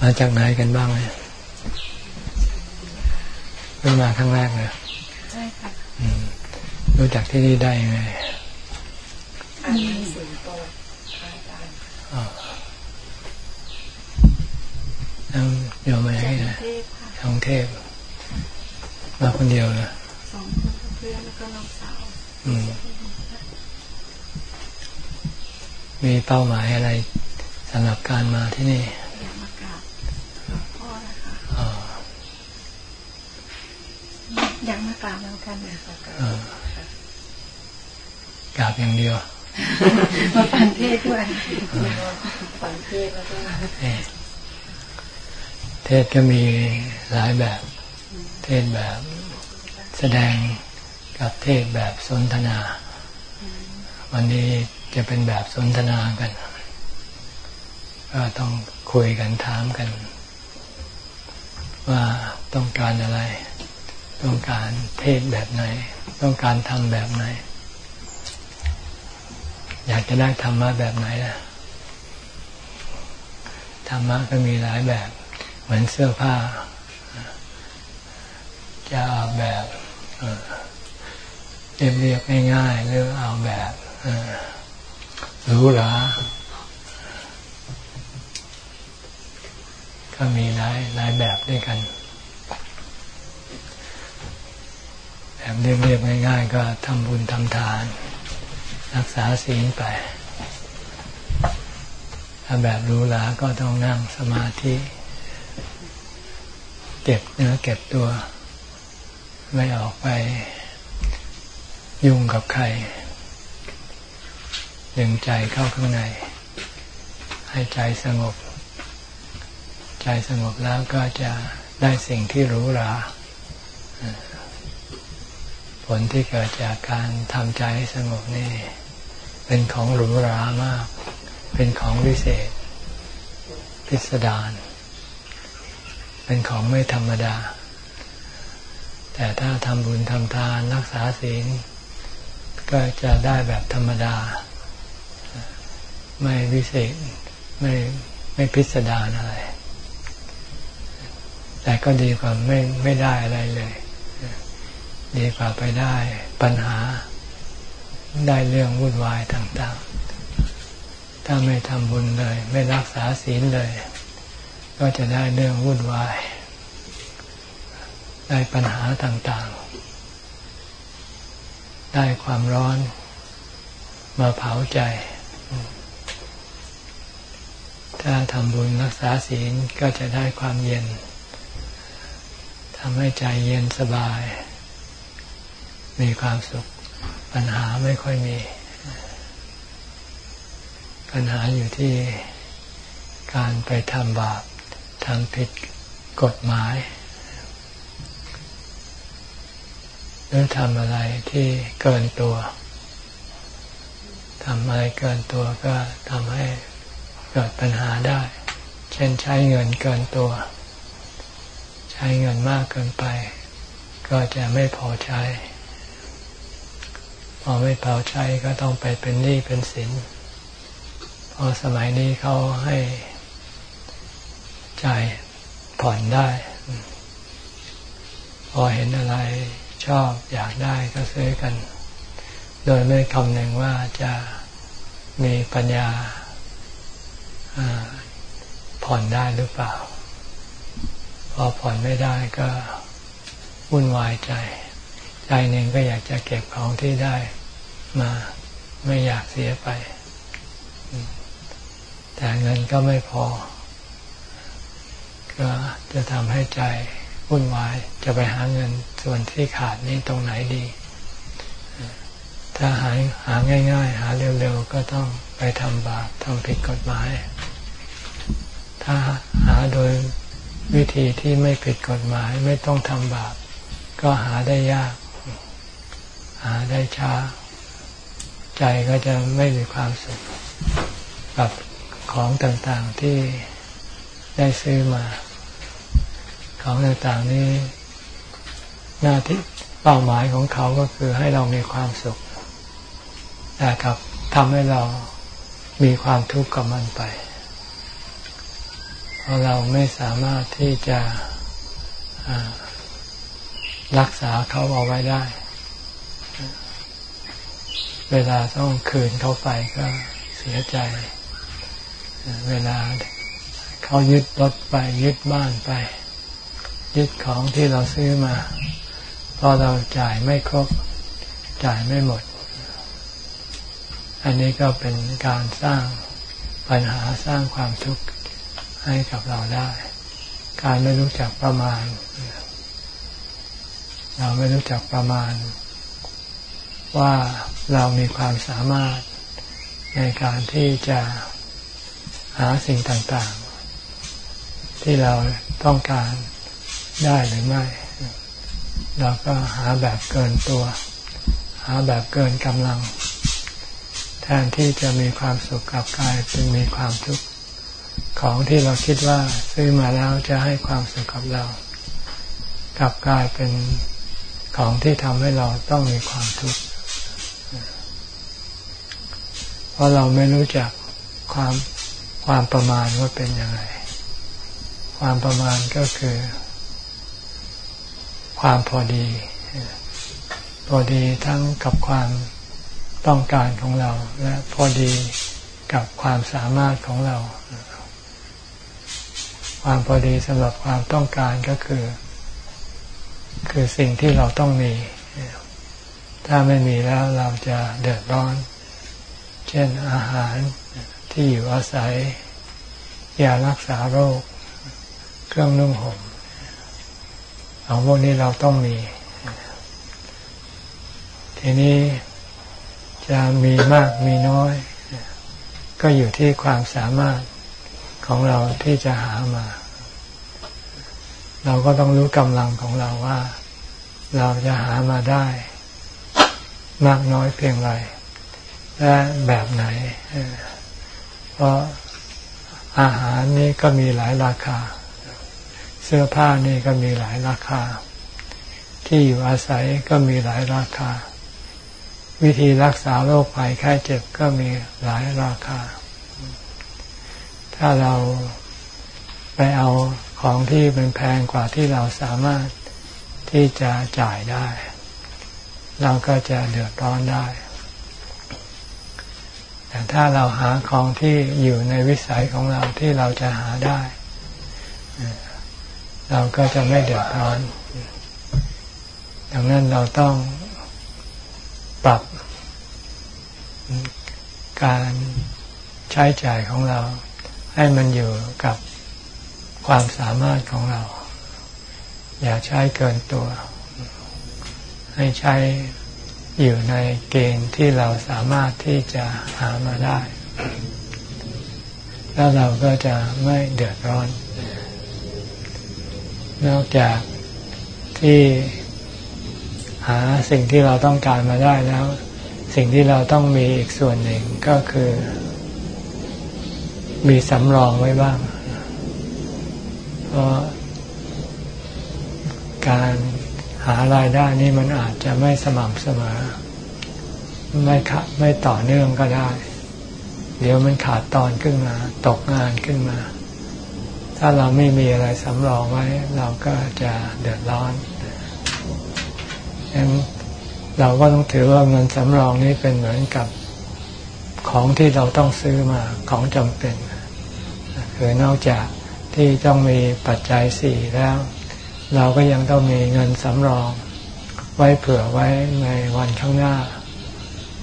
มาจากไหนกันบ้างเลยเพิ่งมาครั้งแรกเลยใช่ค่ะรู้จักที่นี่ได้ยังไงอันนี้สิงโตแล้วโยมมาให้นะทองเทพ มาคนเดียวนะสองคนเพื่อนแล้วก็น้องสาวมีเป้าหมายอะไรสำหรับการมาที่นี่ยังมากราบแล้วกันนะคะกราบอย่างเดียว มาฟังเทศด้วยฟังเทศแล้วก็เทศก็มีหลายแบบ เทศแบบแสดงกับเทศแบบสนทนา วันนี้ จะเป็นแบบสนทนากัน ก็ต้องคุยกันถามกัน ว่าต้องการอะไร ต้องการเทศแบบไหน ต้องการทำแบบไหน อยากจะได้ธรรมะแบบไหนล่ะธรรมะก็มีหลายแบบ เหมือนเสื้อผ้า จะเอาแบบเรียบๆง่ายๆหรือเอาแบบ หรูหราก็มีหลายหลายแบบด้วยกัน แบบเรียบๆง่าย ๆ ก็ทำบุญทำทาน รักษาศีลไปถ้าแบบรู้หลาก็ต้องนั่งสมาธิเก็บเนื้อเก็บตัว ไม่ออกไปยุ่งกับใคร ดึงใจเข้าข้างใน ให้ใจสงบ ใจสงบแล้วก็จะได้สิ่งที่รู้หราผลที่เกิดจากการทำใจให้สงบนี่ เป็นของหรูหรามาก เป็นของวิเศษ พิสดารเป็นของไม่ธรรมดา แต่ถ้าทำบุญทำทานรักษาศีล ก็จะได้แบบธรรมดา ไม่วิเศษไม่ไม่พิสดารอะไร แต่ก็ดีกว่าไม่ไม่ได้อะไรเลย ดีกว่าไปได้ปัญหาได้เรื่องวุ่นวายต่างๆ ถ้าไม่ทำบุญเลย ไม่รักษาศีลเลย ก็จะได้เรื่องวุ่นวาย ได้ปัญหาต่างๆ ได้ความร้อนมาเผาใจ ถ้าทำบุญรักษาศีลก็จะได้ความเย็นทำให้ใจเย็นสบาย มีความสุข ปัญหาไม่ค่อยมี ปัญหาอยู่ที่การไปทำบาปทำผิดกฎหมายหรือทำอะไรที่เกินตัวทำอะไรเกินตัวก็ทำให้ เกิดปัญหาได้ เช่นใช้เงินเกินตัว ใช้เงินมากเกินไป ก็จะไม่พอใช้ พอไม่เผาใช้ก็ต้องไปเป็นหนี้เป็นสินพอสมัยนี้เขาให้จ่ายผ่อนได้ พอเห็นอะไรชอบอยากได้ก็ซื้อกัน โดยไม่คำนึงว่าจะมีปัญญา ผ่อนได้หรือเปล่า พอผ่อนไม่ได้ก็วุ่นวายใจ ใจหนึ่งก็อยากจะเก็บของที่ได้มาไม่อยากเสียไป แต่เงินก็ไม่พอ ก็จะทำให้ใจวุ่นวายจะไปหาเงินส่วนที่ขาดนี้ตรงไหนดี ถ้าหาหาง่าย ๆ หาเร็วๆ ก็ต้องไปทำบาปทำผิดกฎหมาย ถ้าหาโดยวิธีที่ไม่ผิดกฎหมายไม่ต้องทำบาป ก็หาได้ยาก หาได้ช้า ใจก็จะไม่มีความสุขกับของต่างๆที่ได้ซื้อมา ของต่างๆนี้ หน้าที่เป้าหมายของเขาก็คือให้เรามีความสุขแต่กับทำให้เรามีความทุกข์กับมันไป เพราะเราไม่สามารถที่จะรักษาเขาเอาไว้ได้ เวลาต้องคืนเขาไปก็เสียใจ เวลาเขายึดรถไปยึดบ้านไป ยึดของที่เราซื้อมาเพอเราจ่ายไม่ครบจ่ายไม่หมด อันนี้ก็เป็นการสร้างปัญหาสร้างความทุกข์ ให้กับเราได้ การไม่รู้จักประมาณ เราไม่รู้จักประมาณ ว่าเรามีความสามารถในการที่จะหาสิ่งต่างๆ ที่เราต้องการได้หรือไม่ เราก็หาแบบเกินตัว หาแบบเกินกำลัง แทนที่จะมีความสุขกับกายเป็นมีความทุกข์ ของที่เราคิดว่าซื้อมาแล้วจะให้ความสุขกับเรา กลับกลายเป็นของที่ทำให้เราต้องมีความทุกข์เพราะเราไม่รู้จักความความประมาณว่าเป็นยังไง ความประมาณก็คือ ความพอดี พอดีทั้งกับความต้องการของเรา และพอดีกับความสามารถของเรา ความพอดีสำหรับความต้องการก็คือ คือสิ่งที่เราต้องมี ถ้าไม่มีแล้วเราจะเดือดร้อน เช่นอาหารที่อยู่อาศัยยารักษาโรค เครื่องนุ่งห่มเอาพวกนี้เราต้องมี ทีนี้จะมีมากมีน้อย ก็อยู่ที่ความสามารถ ของเราที่จะหามา เราก็ต้องรู้กำลังของเราว่า เราจะหามาได้ มากน้อยเพียงไรและแบบไหน เพราะอาหารนี่ก็มีหลายราคา เสื้อผ้านี่ก็มีหลายราคา ที่อยู่อาศัยก็มีหลายราคา วิธีรักษาโรคภัยไข้เจ็บก็มีหลายราคา ถ้าเราไปเอาของที่เป็นแพงกว่าที่เราสามารถที่จะจ่ายได้ เราก็จะเดือดร้อนได้ แต่ถ้าเราหาของที่อยู่ในวิสัยของเราที่เราจะหาได้ เราก็จะไม่เดือดร้อน ดังนั้นเราต้องปรับการใช้จ่ายของเรา ให้มันอยู่กับความสามารถของเรา อย่าใช้เกินตัว ให้ใช้อยู่ในเกณฑ์ที่เราสามารถที่จะหามาได้ แล้วเราก็จะไม่เดือดร้อน นอกจากที่หาสิ่งที่เราต้องการมาได้แล้ว สิ่งที่เราต้องมีอีกส่วนหนึ่งก็คือ มีสำรองไว้บ้าง เพราะการหารายได้นี่มันอาจจะไม่สม่ำเสมอ ไม่ขาดไม่ต่อเนื่องก็ได้ เดี๋ยวมันขาดตอนขึ้นมา ตกงานขึ้นมา ถ้าเราไม่มีอะไรสำรองไว้ เราก็จะเดือดร้อนฉะนั้นเราก็ต้องถือว่าเงินสำรองนี้เป็นเหมือนกับของที่เราต้องซื้อมาของจำเป็น คือนอกจากที่ต้องมีปัจจัยสี่แล้ว เราก็ยังต้องมีเงินสำรอง ไว้เผื่อไว้ในวันข้างหน้า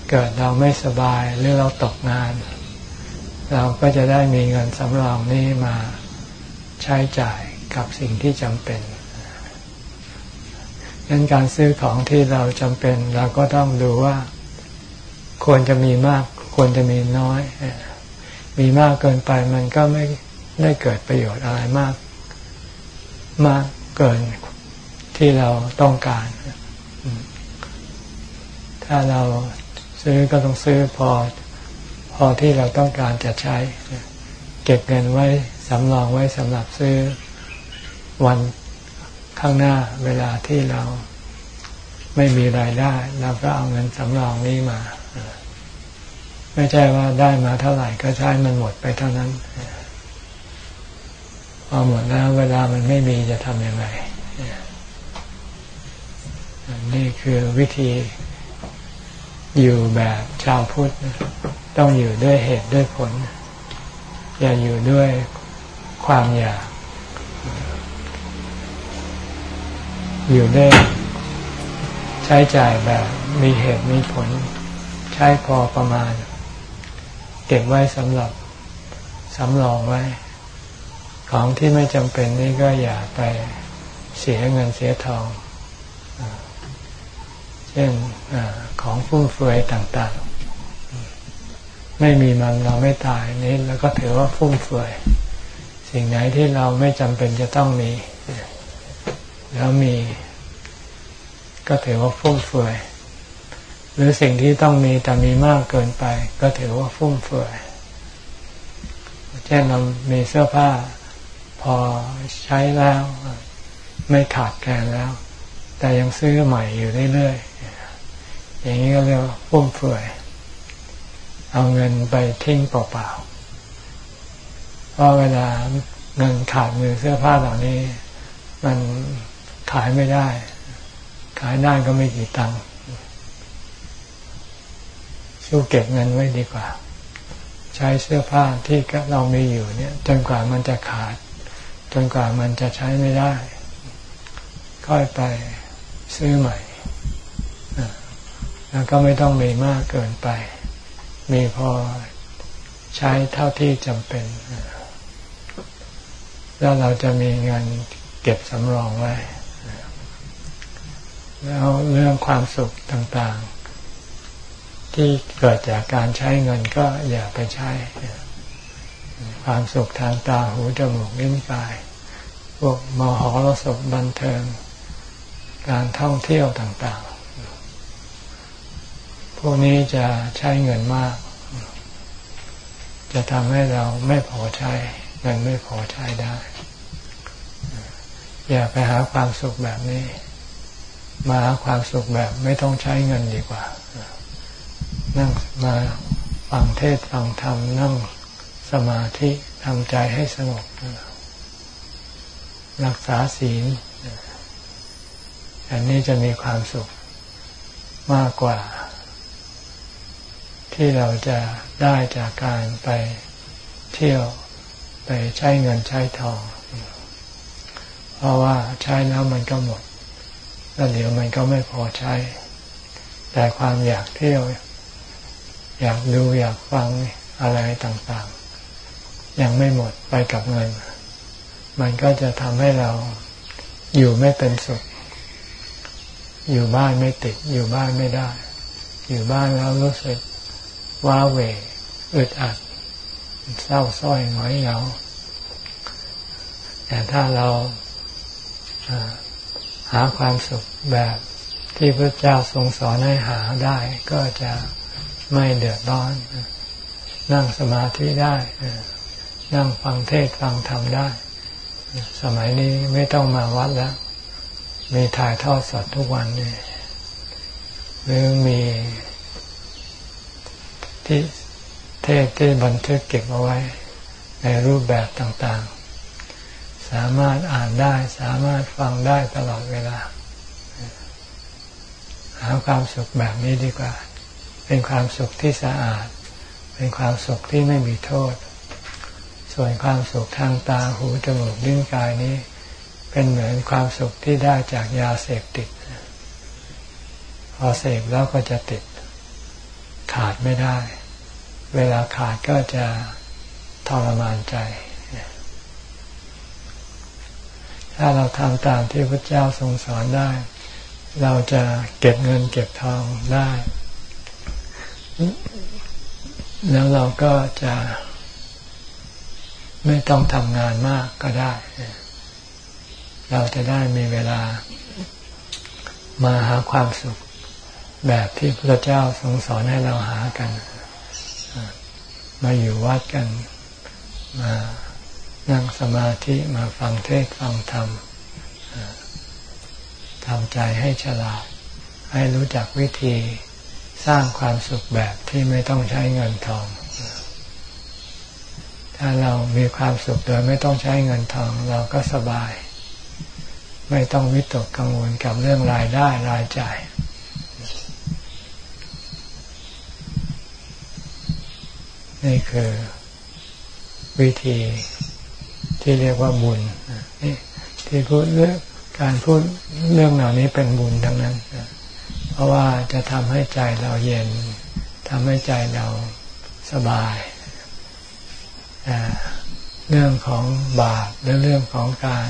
เกิดเราไม่สบายหรือเราตกงาน เราก็จะได้มีเงินสำรองนี้มาใช้จ่ายกับสิ่งที่จำเป็นดังนั้นการซื้อของที่เราจำเป็น เราก็ต้องดูว่าควรจะมีมาก ควรจะมีน้อย มีมากเกินไปมันก็ไม่ ได้เกิดประโยชน์อะไรมาก มากเกินที่เราต้องการ ถ้าเราซื้อก็ต้องซื้อพอ พอที่เราต้องการจะใช้ เก็บเงินไว้สำรองไว้สำหรับซื้อวันข้างหน้าเวลาที่เราไม่มีรายได้เราก็เอาเงินสำรองนี้มา ไม่ใช่ว่าได้มาเท่าไหร่ก็ใช้มันหมดไปเท่านั้น พอหมดแล้วเวลามันไม่มีจะทำยังไงนี่คือวิธีอยู่แบบชาวพุทธต้องอยู่ด้วยเหตุด้วยผล อย่าอยู่ด้วยความอยาก อยู่ด้วยใช้จ่ายแบบมีเหตุมีผล ใช้พอประมาณ เก็บไว้สำหรับสำรองไว้ ของที่ไม่จำเป็นนี่ก็อย่าไปเสียเงินเสียทอง เช่นอของฟุ่มเฟือยต่างๆ ไม่มีมันเราไม่ตายนี้แล้วก็ถือว่าฟุ่มเฟือยสิ่งไหนที่เราไม่จำเป็นจะต้องมี แล้วมี ก็ถือว่าฟุ่มเฟือยหรือสิ่งที่ต้องมีแต่มีมากเกินไป ก็ถือว่าฟุ่มเฟือยเช่นเรามีเสื้อผ้า พอใช้แล้ว ไม่ขาดแคลนแล้ว แต่ยังซื้อใหม่อยู่เรื่อยๆอย่างนี้ก็เรียกว่าฟุ่มเฟือยเอาเงินไปทิ้งเปล่าๆเพราะเวลาเงินขาดมือเสื้อผ้าเหล่านี้ มันขายไม่ได้ ขายได้ก็ไม่กี่ตังค์สู้เก็บเงินไว้ดีกว่า ใช้เสื้อผ้าที่เรามีอยู่เนี่ย จนกว่ามันจะขาด จนกว่ามันจะใช้ไม่ได้ ค่อยไปซื้อใหม่ แล้วก็ไม่ต้องมีมากเกินไป มีพอใช้เท่าที่จำเป็น แล้วเราจะมีเงินเก็บสำรองไว้ แล้วเรื่องความสุขต่างๆ ที่เกิดจากการใช้เงินก็อย่าไปใช้ ความสุขทางตาหูจมูกลิ้นกาย พวกมหรสพบันเทิง การท่องเที่ยวต่างๆ พวกนี้จะใช้เงินมาก จะทำให้เราไม่พอใช้เงินไม่พอใช้ได้ อย่าไปหาความสุขแบบนี้ มาหาความสุขแบบไม่ต้องใช้เงินดีกว่า นั่งมาฟังเทศฟังธรรมนั่ง สมาธิทำใจให้สงบ รักษาศีล อันนี้จะมีความสุขมากกว่า ที่เราจะได้จากการไปเที่ยวไปใช้เงินใช้ทอง เพราะว่าใช้แล้วมันก็หมด แล้วเดี๋ยวมันก็ไม่พอใช้ แต่ความอยากเที่ยว อยากดูอยากฟังอะไรต่างๆ ยังไม่หมดไปกับเงิน มันก็จะทำให้เราอยู่ไม่เป็นสุข อยู่บ้านไม่ติด อยู่บ้านไม่ได้ อยู่บ้านแล้วรู้สึกว้าเหวอึดอัด เศร้าส้อยหงอยเหงาแต่ถ้าเราหาความสุขแบบที่พระเจ้าทรงสอนให้หาได้ ก็จะไม่เดือดร้อน นั่งสมาธิได้ นั่งฟังเทศฟังธรรมได้ สมัยนี้ไม่ต้องมาวัดแล้ว มีถ่ายทอดสดทุกวันนี่หรือมีที่เทศที่บันทึกเก็บเอาไว้ ในรูปแบบต่างๆ สามารถอ่านได้สามารถฟังได้ตลอดเวลา หาความสุขแบบนี้ดีกว่า เป็นความสุขที่สะอาด เป็นความสุขที่ไม่มีโทษ ส่วนความสุขทางตาหูจมูกลิ้นกายนี้ เป็นเหมือนความสุขที่ได้จากยาเสพติด พอเสพแล้วก็จะติด ขาดไม่ได้ เวลาขาดก็จะทรมานใจ ถ้าเราทำตามที่พระเจ้าทรงสอนได้ เราจะเก็บเงินเก็บทองได้ แล้วเราก็จะ ไม่ต้องทำงานมากก็ได้ เราจะได้มีเวลามาหาความสุข แบบที่พระเจ้าทรงสอนให้เราหากัน มาอยู่วัดกัน มานั่งสมาธิมาฟังเทศฟังธรรมทำใจให้ฉลาด ให้รู้จักวิธีสร้างความสุขแบบที่ไม่ต้องใช้เงินทอง ถ้าเรามีความสุขโดยไม่ต้องใช้เงินทองเราก็สบาย ไม่ต้องวิตกกังวลกับเรื่องรายได้รายจ่าย นี่คือวิธีที่เรียกว่าบุญนี่ที่พูดเรื่องการพูดเรื่องเหล่านี้เป็นบุญทั้งนั้น เพราะว่าจะทำให้ใจเราเย็นทำให้ใจเราสบาย เรื่องของบาปและเรื่องของการ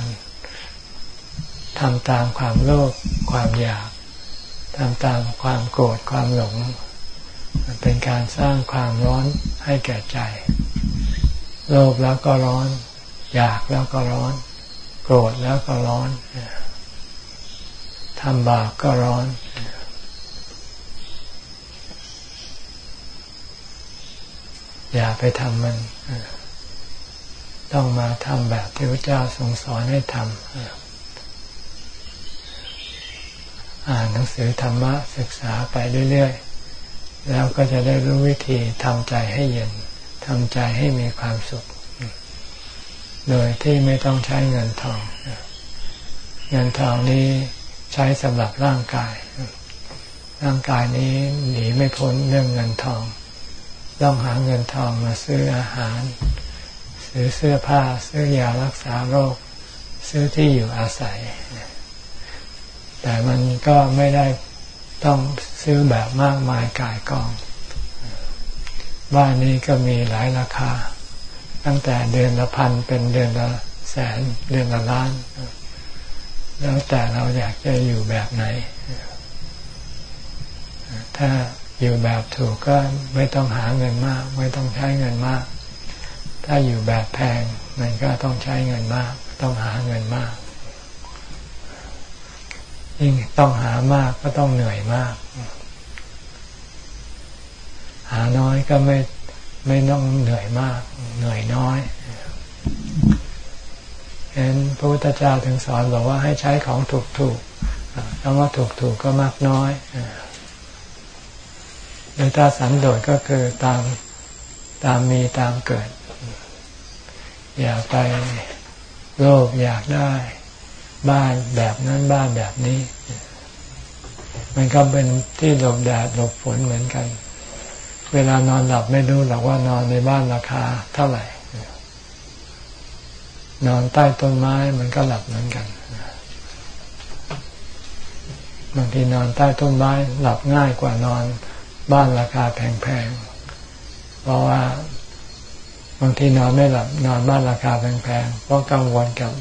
ทำตามความโลภความอยากทำตามความโกรธความหลง มันเป็นการสร้างความร้อนให้แก่ใจ โลภแล้วก็ร้อน อยากแล้วก็ร้อน โกรธแล้วก็ร้อนทำบาปก็ร้อนอย่าไปทำมัน ต้องมาทำแบบที่พระเจ้าทรงสอนให้ทำอ่านหนังสือธรรมะศึกษาไปเรื่อยๆ แล้วก็จะได้รู้วิธีทำใจให้เย็นทำใจให้มีความสุข โดยที่ไม่ต้องใช้เงินทอง เงินทองนี้ใช้สำหรับร่างกาย ร่างกายนี้หนีไม่พ้นเรื่องเงินทอง ต้องหาเงินทองมาซื้ออาหาร ซื้อเสื้อผ้า ซื้อยารักษาโรค ซื้อที่อยู่อาศัย แต่มันก็ไม่ได้ต้องซื้อแบบมากมายกายกอง บ้านนี้ก็มีหลายราคา ตั้งแต่เดือนละพันเป็นเดือนละแสนเดือนละล้าน แล้วแต่เราอยากจะอยู่แบบไหน ถ้าอยู่แบบถูกก็ไม่ต้องหาเงินมาก ไม่ต้องใช้เงินมาก ถ้าอยู่แบบแพงมันก็ต้องใช้เงินมาก ต้องหาเงินมาก ยิ่งต้องหามากก็ต้องเหนื่อยมาก หาน้อยก็ไม่ไม่ต้องเหนื่อยมาก เหนื่อยน้อยเห็นพระพุทธเจ้าถึงสอนบอกว่าให้ใช้ของถูกถูกคำว่าถูกถูกก็มากน้อยหรือถ้าสันโดษก็คือตามตามมีตามเกิด อย่าไปโลภอยากได้ บ้านแบบนั้นบ้านแบบนี้ มันก็เป็นที่หลบแดดหลบฝนเหมือนกัน เวลานอนหลับไม่รู้หรอกว่านอนในบ้านราคาเท่าไหร่ นอนใต้ต้นไม้มันก็หลับเหมือนกันบางทีนอนใต้ต้นไม้หลับง่ายกว่านอนบ้านราคาแพงๆเพราะว่า บางทีนอนไม่หลับนอนบ้านราคาแพงๆเพราะกังวลกับ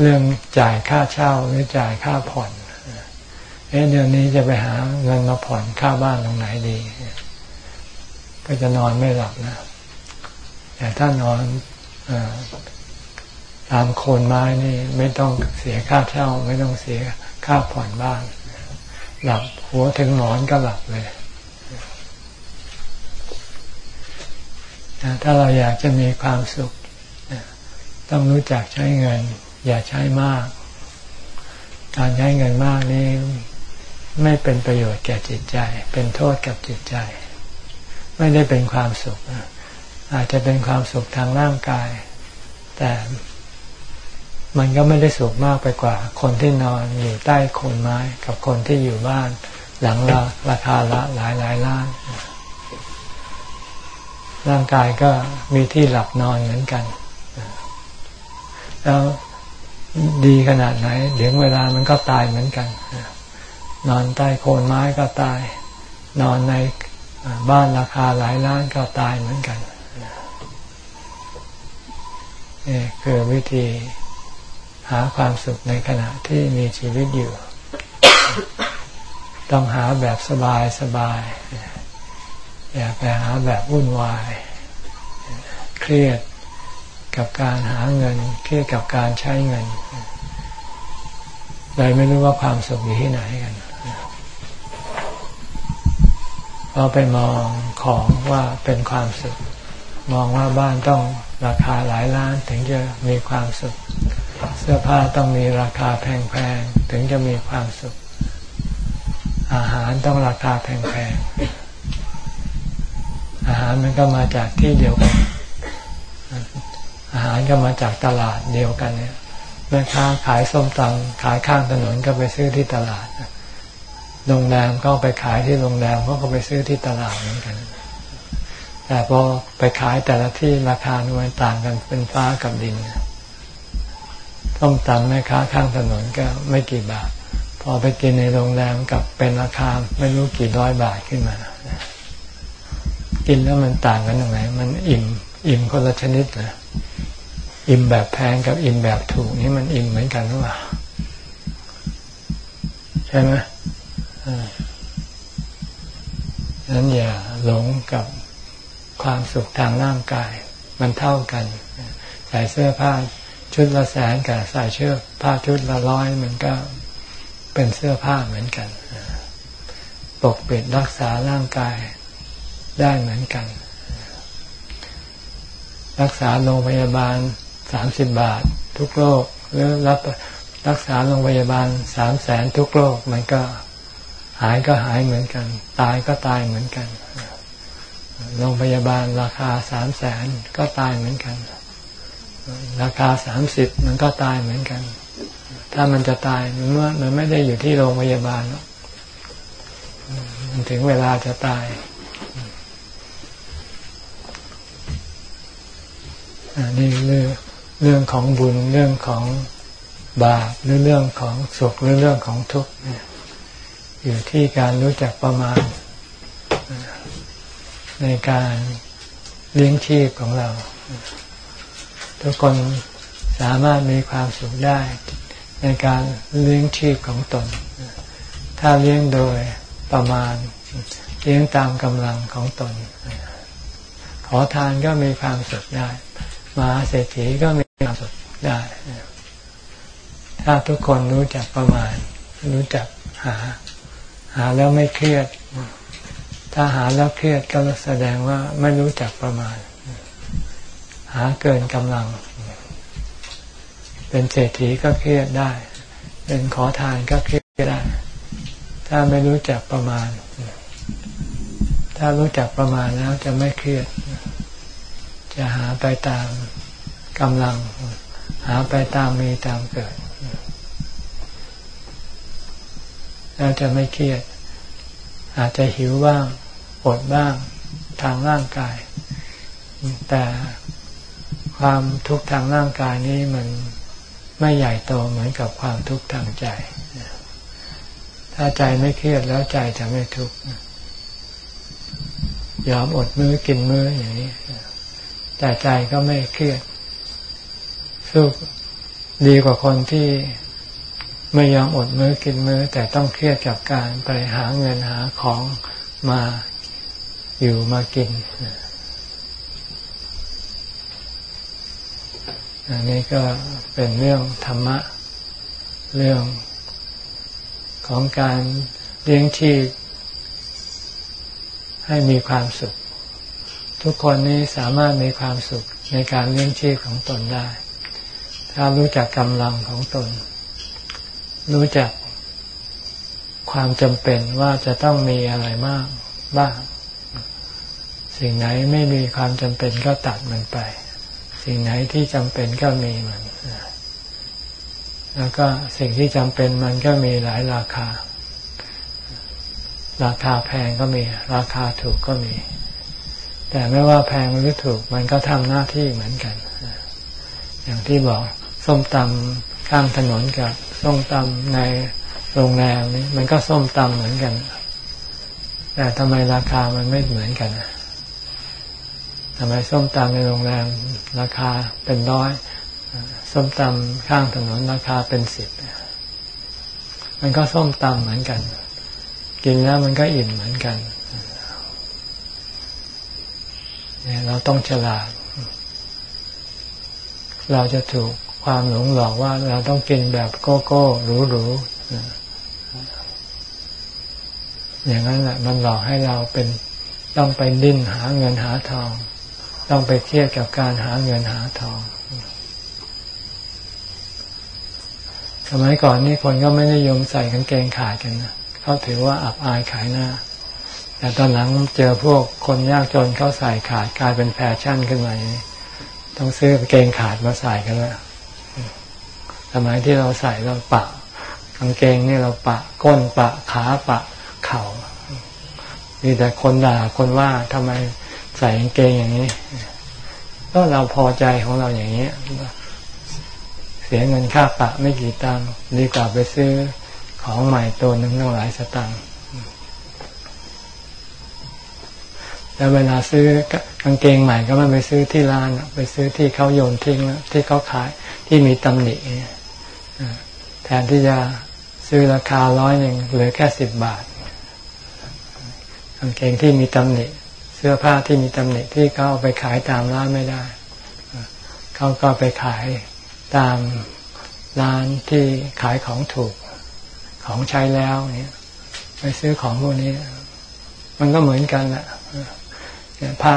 เรื่องจ่ายค่าเช่าหรือจ่ายค่าผ่อนเอ๊ะเดือนนี้จะไปหาเงินมาผ่อนค่าบ้านตรงไหนดี ก็จะนอนไม่หลับนะแต่ถ้านอนตามโคนไม้นี่ไม่ต้องเสียค่าเช่า ไม่ต้องเสียค่าผ่อนบ้าน หลับหัวถึงหมอนก็หลับเลย ถ้าเราอยากจะมีความสุข ต้องรู้จักใช้เงิน อย่าใช้มาก การใช้เงินมากนี่ไม่เป็นประโยชน์แก่จิตใจ เป็นโทษกับจิตใจ ไม่ได้เป็นความสุข อาจจะเป็นความสุขทางร่างกาย แต่มันก็ไม่ได้สุขมากไปกว่า คนที่นอนอยู่ใต้โคนไม้ กับคนที่อยู่บ้านหลังละราคาละหลายหลายล้าน ร่างกายก็มีที่หลับนอนเหมือนกัน แล้วดีขนาดไหนเดี๋ยวเวลามันก็ตายเหมือนกัน นอนใต้โคนไม้ก็ตาย นอนในบ้านราคาหลายล้านก็ตายเหมือนกันนี่คือวิธีหาความสุขในขณะที่มีชีวิตอยู่ ต้องหาแบบสบายสบาย อย่าไปหาแบบวุ่นวาย เครียดกับการหาเงิน เครียดกับการใช้เงินเลยไม่รู้ว่าความสุขอยู่ที่ไหนกันเราไปมองของว่าเป็นความสุข มองว่าบ้านต้องราคาหลายล้านถึงจะมีความสุข เสื้อผ้าต้องมีราคาแพงๆถึงจะมีความสุข อาหารต้องราคาแพงๆาหารมันก็มาจากที่เดียวกัน อาหารก็มาจากตลาดเดียวกันเนี่ยแม่ค้าขายส้มตำขายข้างถนนก็ไปซื้อที่ตลาดโรงแรมก็ไปขายที่โรงแรมเขาก็ไปซื้อที่ตลาดเหมือนกัน แต่พอไปขายแต่ละที่ราคามันต่างกันเป็นฟ้ากับดินส้มตำแม่ค้าข้างถนนก็ไม่กี่บาท พอไปกินในโรงแรมกับเป็นราคาไม่รู้กี่ร้อยบาทขึ้นมา กินแล้วมันต่างกันตรงไหนมันอิ่มอิ่มคนละชนิดนะอิ่มแบบแพงกับอิ่มแบบถูกนี่มันอิ่มเหมือนกันหรือเปล่าใช่ไหมดังนั้นอย่าหลงกับความสุขทางร่างกาย มันเท่ากัน ใส่เสื้อผ้าชุดละแสนกับใส่เชือกผ้าชุดละร้อยมันก็เป็นเสื้อผ้าเหมือนกันปกปิดรักษาร่างกาย ได้เหมือนกัน รักษาโรงพยาบาลสามสิบบาท ทุกโรคหรือรับรักษาโรงพยาบาลสามแสนทุกโรคมันก็หายก็หายเหมือนกัน ตายก็ตายเหมือนกันโรงพยาบาลราคาสามแสนก็ตายเหมือนกัน ราคาสามสิบมันก็ตายเหมือนกัน ถ้ามันจะตายมันเมื่อมันไม่ได้อยู่ที่โรงพยาบาลมันถึงเวลาจะตาย นี่เรื่องเรื่องของบุญเรื่องของบาปหรือเรื่องของสุขหรือเรื่องของทุกข์อยู่ที่การรู้จักประมาณ ในการเลี้ยงชีพของเรา ทุกคนสามารถมีความสุขได้ ในการเลี้ยงชีพของตน ถ้าเลี้ยงโดยประมาณ เลี้ยงตามกำลังของตน ขอทานก็มีความสุขได้ มาเศรษฐีก็มีความสุขได้ ถ้าทุกคนรู้จักประมาณ รู้จักหา หาแล้วไม่เครียด ถ้าหาแล้วเครียดก็แสดงว่าไม่รู้จักประมาณ หาเกินกำลัง เป็นเศรษฐีก็เครียดได้ เป็นขอทานก็เครียดได้ ถ้าไม่รู้จักประมาณ ถ้ารู้จักประมาณแล้วจะไม่เครียด จะหาไปตามกำลัง หาไปตามมีตามเกิด แล้วจะไม่เครียด อาจจะหิวบ้างอดบ้างทางร่างกาย แต่ความทุกข์ทางร่างกายนี้มันไม่ใหญ่โตเหมือนกับความทุกข์ทางใจ ถ้าใจไม่เครียดแล้วใจจะไม่ทุกข์ยอมอดมื้อกินมื้ออย่างนี้ แต่ใจก็ไม่เครียดสู้ดีกว่าคนที่ไม่ยอมอดมื้อกินมื้อ แต่ต้องเครียดกับการไปหาเงินหาของมาอยู่มากินอันนี้ก็เป็นเรื่องธรรมะ เรื่องของการเลี้ยงชีพให้มีความสุข ทุกคนนี้สามารถมีความสุขในการเลี้ยงชีพของตนได้ ถ้ารู้จักกำลังของตน รู้จักความจำเป็นว่าจะต้องมีอะไรมากบ้าง สิ่งไหนไม่มีความจำเป็นก็ตัดมันไป สิ่งไหนที่จำเป็นก็มีมัน แล้วก็สิ่งที่จำเป็นมันก็มีหลายราคา ราคาแพงก็มี ราคาถูกก็มี แต่ไม่ว่าแพงหรือถูก มันก็ทำหน้าที่เหมือนกัน อย่างที่บอกส้มตำข้างถนนกับส้มตำในโรงแรมนี่มันก็ส้มตำเหมือนกัน แต่ทำไมราคามันไม่เหมือนกันทำไมส้มตำในโรงแรมราคาเป็นร้อยส้มตำข้างถนนราคาเป็นสิบมันก็ส้มตำเหมือนกัน กินแล้วมันก็อิ่มเหมือนกัน เนี่ยเราต้องฉลาด เราจะถูกความหลงหลอกว่าเราต้องกินแบบโก้โก้หรูหรูอย่างนั้นแหละมันหลอกให้เราเป็นต้องไปดิ้นหาเงินหาทอง ต้องไปเครียดกับการหาเงินหาทอง สมัยก่อนนี่คนก็ไม่นิยมใส่กางเกงขาดกันนะเขาถือว่าอับอายขายหน้า แต่ตอนหลังเจอพวกคนยากจนเขาใส่ขาดกลายเป็นแฟชั่นขึ้นมาต้องซื้อเกงขาดมาใส่กันแล้วสมัยที่เราใส่เราปะกางเกงนี่เราปะ ก้นปะขาปะเข่ามีแต่คนด่าคนว่าทำไมใส่กางเกงอย่างนี้ก็เราพอใจของเราอย่างนี้เสียเงินค่าปะไม่กี่ตังค์ดีกว่าไปซื้อของใหม่ตัวหนึ่งตั้งหลายสตังค์ แล้วเวลาซื้อกางเกงใหม่ก็ไม่ไปซื้อที่ร้านไปซื้อที่เขาโยนทิ้งที่เขาขายที่มีตำหนิแทนที่จะซื้อราคาร้อยหนึ่งเหลือแค่สิบบาทกางเกงที่มีตำหนิ เสื้อผ้าที่มีตำหนิที่เขาเอาไปขายตามร้านไม่ได้ เขาก็ไปขายตามร้านที่ขายของถูกของใช้แล้วเนี่ย ไปซื้อของพวกนี้ มันก็เหมือนกันแหละ พระ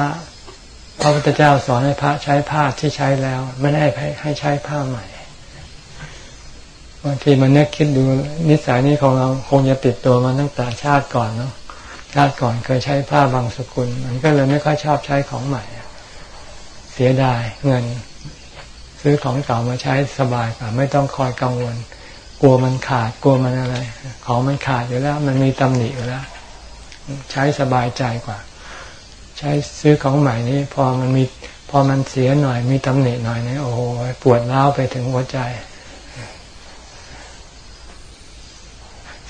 พระพุทธเจ้าสอนให้พระใช้ผ้าที่ใช้แล้ว ไม่ได้ให้ใช้ผ้าใหม่บางทีมันนึกคิดดูนิสัยนี้ของเราคงจะติดตัวมาตั้งแต่ชาติก่อนเนาะชาติก่อนเคยใช้ผ้าบางสกุล มันก็เลยไม่ค่อยชอบใช้ของใหม่ เสียดายเงิน ซื้อของเก่ามาใช้สบายกว่าไม่ต้องคอยกังวล กลัวมันขาดกลัวมันอะไร ของมันขาดอยู่แล้ว มันมีตำหนิอยู่แล้ว ใช้สบายใจกว่า ใช้ซื้อของใหม่นี้พอมันมีพอมันเสียหน่อยมีตำหนิหน่อยนี่โอ้โหปวดร้าวไปถึงหัวใจ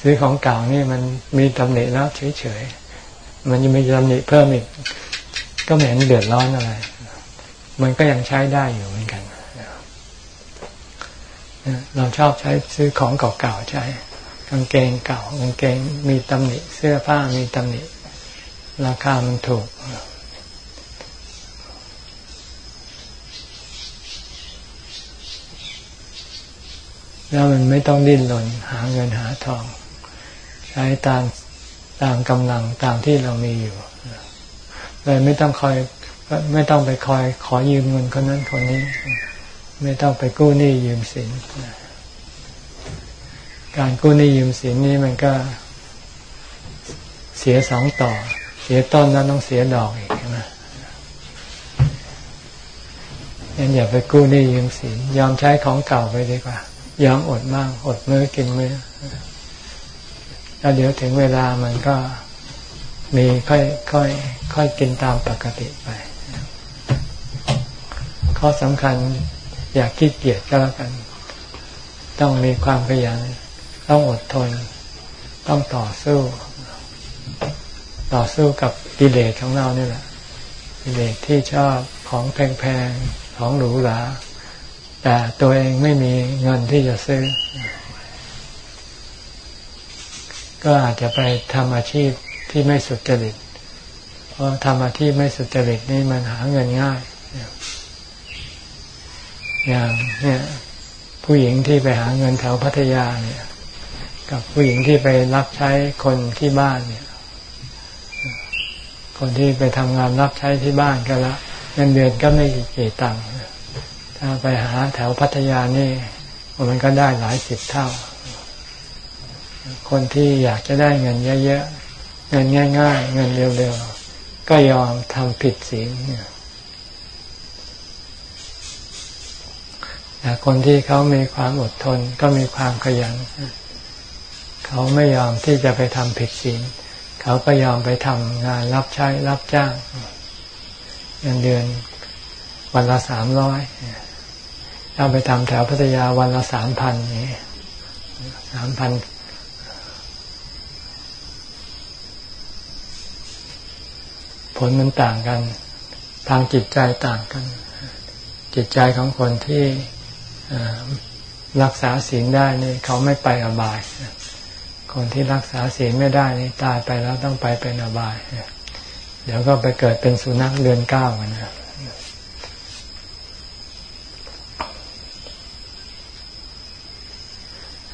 ซื้อของเก่านี่มันมีตำหนิแล้วเฉยๆมันยังมีตำหนิเพิ่มอีก ก็ไม่เห็นเดือดร้อนอะไร มันก็ยังใช้ได้อยู่เหมือนกันเราชอบใช้ซื้อของเก่าๆใช้กางเกงเก่ากางเกงมีตำหนิเสื้อผ้ามีตำหนิ ราคามันถูก แล้วมันไม่ต้องดิ้นรนหาเงินหาทอง ใช้ตามตามกำลังตามที่เรามีอยู่เลยไม่ต้องคอยไม่ต้องไปคอยขอยืมเงินคนนั้นคนนี้ ไม่ต้องไปกู้หนี้ยืมสินการกู้หนี้ยืมสินนี้มันก็เสียสองต่อ สียต้นแล้วต้องเสียดอกอีกนะงั้นอย่าไปกู้หนี้ยืมสินยอมใช้ของเก่าไปดีกว่า ยอมอดบ้างอดมือกินมือแล้วเดี๋ยวถึงเวลามันก็มีค่อยค่อยค่อยกินตามปกติไป ข้อสำคัญอย่าคิดเกียจก็แล้วกัน ต้องมีความขยัน ต้องอดทน ต้องต่อสู้ ต่อสู้กับกิเลสของเราเนี่แหละกิเลสที่ชอบของแพงๆของหรูหราแต่ตัวเองไม่มีเงินที่จะซื้อ ก็อาจจะไปทำอาชีพที่ไม่สุจริตเพราะทำอาชีพไม่สุจริตนี่มันหาเงินง่าย อย่างเนี่ยผู้หญิงที่ไปหาเงินแถวพัทยาเนี่ย กับผู้หญิงที่ไปรับใช้คนที่บ้านเนี่ย คนที่ไปทำงานรับใช้ที่บ้านก็ละเงินเดือนก็ไม่กี่ตังค์ถ้าไปหาแถวพัทยานี่มันก็ได้หลายสิบเท่า คนที่อยากจะได้เงินเยอะๆ เงินง่ายๆ เงินเร็วๆ ก็ยอมทำผิดศีลเนี่ยแต่คนที่เขามีความอดทนก็มีความขยัน เขาไม่ยอมที่จะไปทำผิดศีลเขาก็ยอมไปทำงานรับใช้รับจ้างเงินเดือนวันละสามร้อยเอาไปทำแถวพัทยาวันละสามพันนี่สามพันผลมันต่างกัน ทางจิตใจต่างกัน จิตใจของคนที่รักษาศีลได้นี่เขาไม่ไปอบาย คนที่รักษาศีลไม่ได้นี่ตายไปแล้วต้องไปเป็นอบาย เดี๋ยวก็ไปเกิดเป็นสุนัขเดือนเก้ากันนะ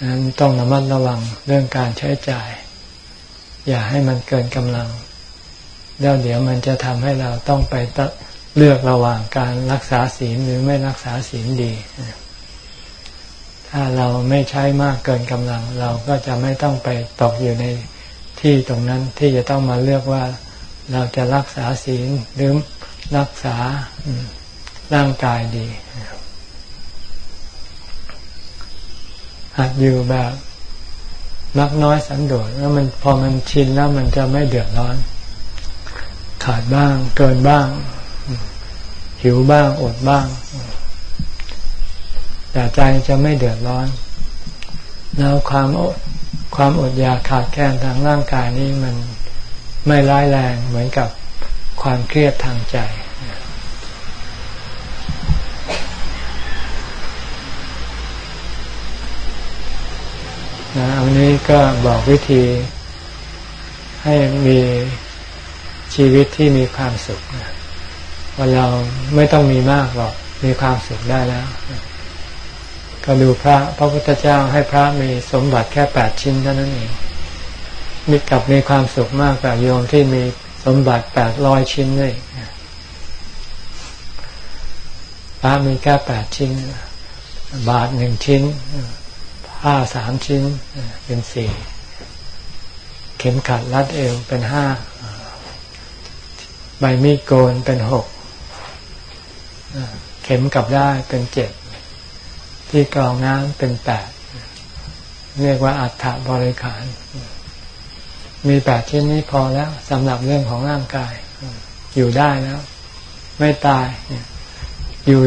นั้นต้องระมัดระวังเรื่องการใช้จ่าย อย่าให้มันเกินกำลัง แล้วเดี๋ยวมันจะทำให้เราต้องไปเลือกระหว่างการรักษาศีลหรือไม่รักษาศีลดี ถ้าเราไม่ใช้มากเกินกำลัง เราก็จะไม่ต้องไปตกอยู่ในที่ตรงนั้นที่จะต้องมาเลือกว่าเราจะรักษาศีลหรือรักษาร่างกายดีหัดอยู่แบบมักน้อยสันโดษแล้วมันพอมันชินแล้วมันจะไม่เดือดร้อน ขาดบ้าง เกินบ้าง หิวบ้างอดบ้าง แต่ใจจะไม่เดือดร้อน แล้วความอดความอดอยากขาดแคลนทางร่างกายนี้มันไม่ร้ายแรงเหมือนกับความเครียดทางใจ นะอันนี้ก็บอกวิธีให้มีชีวิตที่มีความสุขว่าเราไม่ต้องมีมากหรอก มีความสุขได้แล้ว ก็ดูพระพระพุทธเจ้าให้พระมีสมบัติแค่แปดชิ้นเท่านั้นเองมีกับมีความสุขมากกว่าโยมที่มีสมบัติแปดร้อยชิ้นเลยพระมีแค่แปดชิ้น บาทหนึ่งชิ้นผ้าสามชิ้นเป็นสี่เข็มขัดรัดเอวเป็นห้าใบมีดโกนเป็นหกเข็มกลับได้เป็นเจ็ด ที่กรองน้ำเป็นแปดเรียกว่าอัฐบริขาร มีแปดชิ้นนี้พอแล้วสำหรับเรื่องของร่างกาย อยู่ได้แล้ว ไม่ตาย อยู่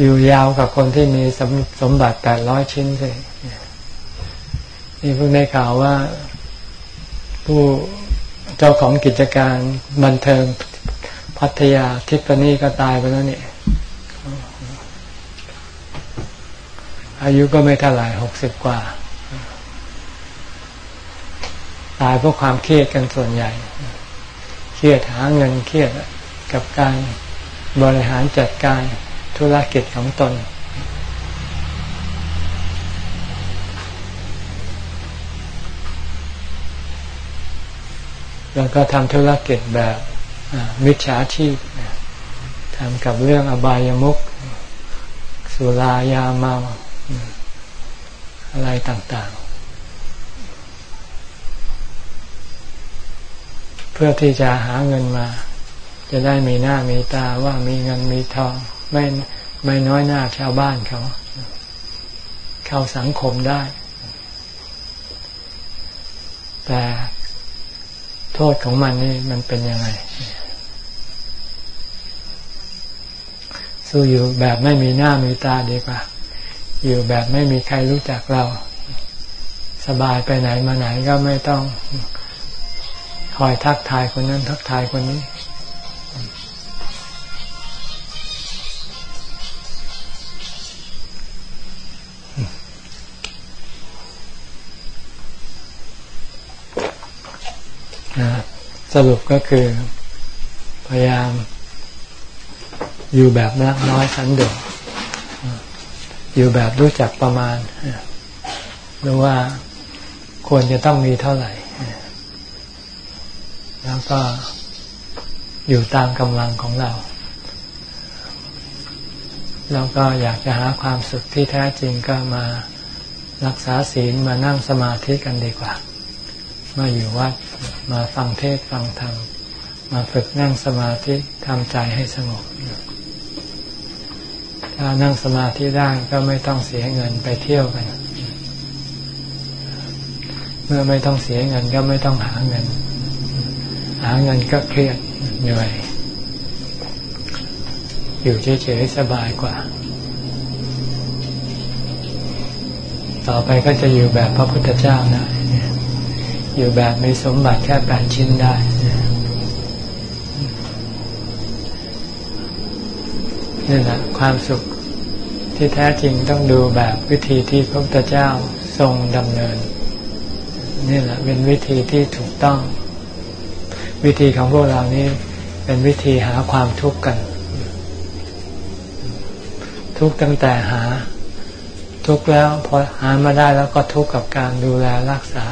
อยู่ยาวกับคนที่มีสมสมบัติแปดร้อยชิ้นเลยนี่เพิ่งได้ข่าวว่าผู้เจ้าของกิจการบันเทิงพัทยาทิฟฟานี่ก็ตายไปแล้วเนี่ย อายุก็ไม่เท่าไหร่หกสิบกว่า ตายเพราะความเครียดกันส่วนใหญ่ เครียดหาเงินเครียดกับการบริหารจัดการธุรกิจของตน แล้วก็ทำธุรกิจแบบมิจฉาชีพทำกับเรื่องอบายามุขสุรายาเมา อะไรต่างๆ เพื่อที่จะหาเงินมา จะได้มีหน้ามีตาว่ามีเงินมีทอง ไม่ไม่น้อยหน้าชาวบ้านเขา เข้าสังคมได้ แต่โทษของมันนี่มันเป็นยังไง สู้อยู่แบบไม่มีหน้ามีตาดีกว่า อยู่แบบไม่มีใครรู้จักเรา สบายไปไหนมาไหนก็ไม่ต้องคอยทักทายคนนั้นทักทายคนนี้ สรุปก็คือ พยายาม อยู่แบบนักน้อยสันโดษ อยู่แบบรู้จักประมาณรู้ว่าควรจะต้องมีเท่าไหร่ แล้วก็อยู่ตามกำลังของเรา แล้วก็อยากจะหาความสุขที่แท้จริงก็มารักษาศีลมานั่งสมาธิกันดีกว่า มาอยู่วัดมาฟังเทศฟังธรรมมาฝึกนั่งสมาธิทำใจให้สงบ ถ้านั่งสมาธิได้ก็ไม่ต้องเสียเงินไปเที่ยวกัน เมื่อไม่ต้องเสียเงินก็ไม่ต้องหาเงิน หาเงินก็เครียดเหนื่อย อยู่เฉยๆสบายกว่า ต่อไปก็จะอยู่แบบพระพุทธเจ้าได้อยู่แบบมีสมบัติแค่แปดชิ้นได้ นี่แหละความสุขที่แท้จริงต้องดูแบบวิธีที่พระพุทธเจ้าทรงดำเนิน นี่แหละเป็นวิธีที่ถูกต้อง วิธีของพวกเรานี้เป็นวิธีหาความทุกข์กัน ทุกตั้งแต่หาทุกแล้วพอหามาได้แล้วก็ทุกข์กับการดูแลรักษา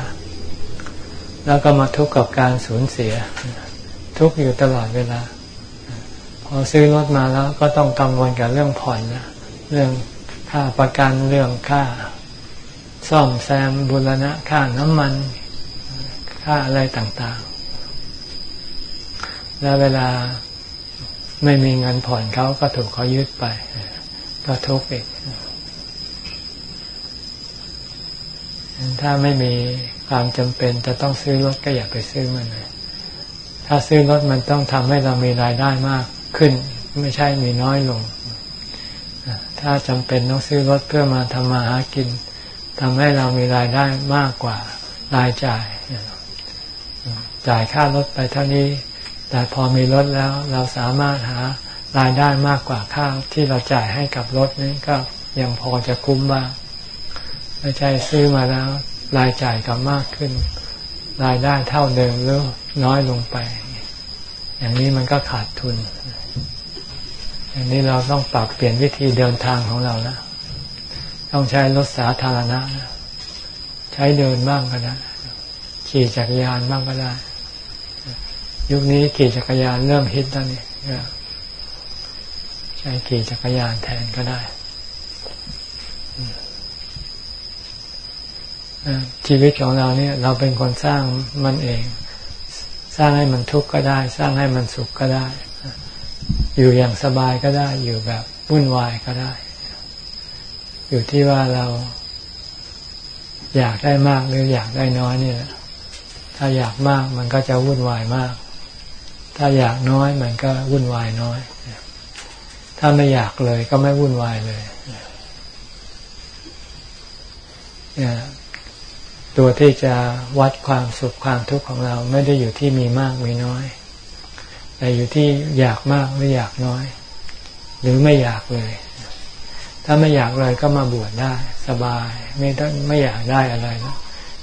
แล้วก็มาทุกข์กับการสูญเสีย ทุกอยู่ตลอดเวลา อซื้อรถมาแล้วก็ต้องกังวลกับเรื่องผ่อนนะเรื่องค่าประกันเรื่องค่า ซ่อมแซมบุรณะค่าน้ำมันคค่าอะไรต่างๆ แล้วเวลาไม่มีเงินผ่อนเขาก็ถูกเขายึดไป ก็ทุกข์อีกถ้าไม่มีความจำเป็นจะต้องซื้อรถก็อย่าไปซื้อมันเลยถ้าซื้อรถมันต้องทำให้เรามีรายได้มาก ขึ้น ไม่ใช่มีน้อยลง ถ้าจำเป็นต้องซื้อรถเพื่อมาทำมาหากินทำให้เรามีรายได้มากกว่ารายจ่าย จ่ายค่ารถไปเท่านี้ แต่พอมีรถแล้วเราสามารถหารายได้มากกว่าค่าที่เราจ่ายให้กับรถนี้ก็ยังพอจะคุ้มบ้างไม่ใช่ซื้อมาแล้ว รายจ่ายก็มากขึ้น รายได้เท่าเดิมหรือน้อยลงไป อย่างนี้มันก็ขาดทุน อย่างนี้เราต้องปรับเปลี่ยนวิธีเดินทางของเราแล้วต้องใช้รถสาธารณะใช้เดินบ้างก็ได้ขี่จักรยานบ้างก็ได้ ยุคนี้ขี่จักรยานเริ่มฮิตแล้วนี่ใช้ขี่จักรยานแทนก็ได้ชีวิตของเราเนี่ย เราเป็นคนสร้างมันเอง สร้างให้มันทุกข์ก็ได้ สร้างให้มันสุขก็ได้ อยู่อย่างสบายก็ได้ อยู่แบบวุ่นวายก็ได้ อยู่ที่ว่าเราอยากได้มากหรืออยากได้น้อยนี่แหละถ้าอยากมากมันก็จะวุ่นวายมาก ถ้าอยากน้อยมันก็วุ่นวายน้อย ถ้าไม่อยากเลยก็ไม่วุ่นวายเลยเนี่ยตัวที่จะวัดความสุขความทุกข์ของเราไม่ได้อยู่ที่มีมากมีน้อย แต่อยู่ที่อยากมากหรืออยากน้อย หรือไม่อยากเลย ถ้าไม่อยากเลยก็มาบวชได้ สบาย ไม่ต้องไม่อยากได้อะไรแล้ว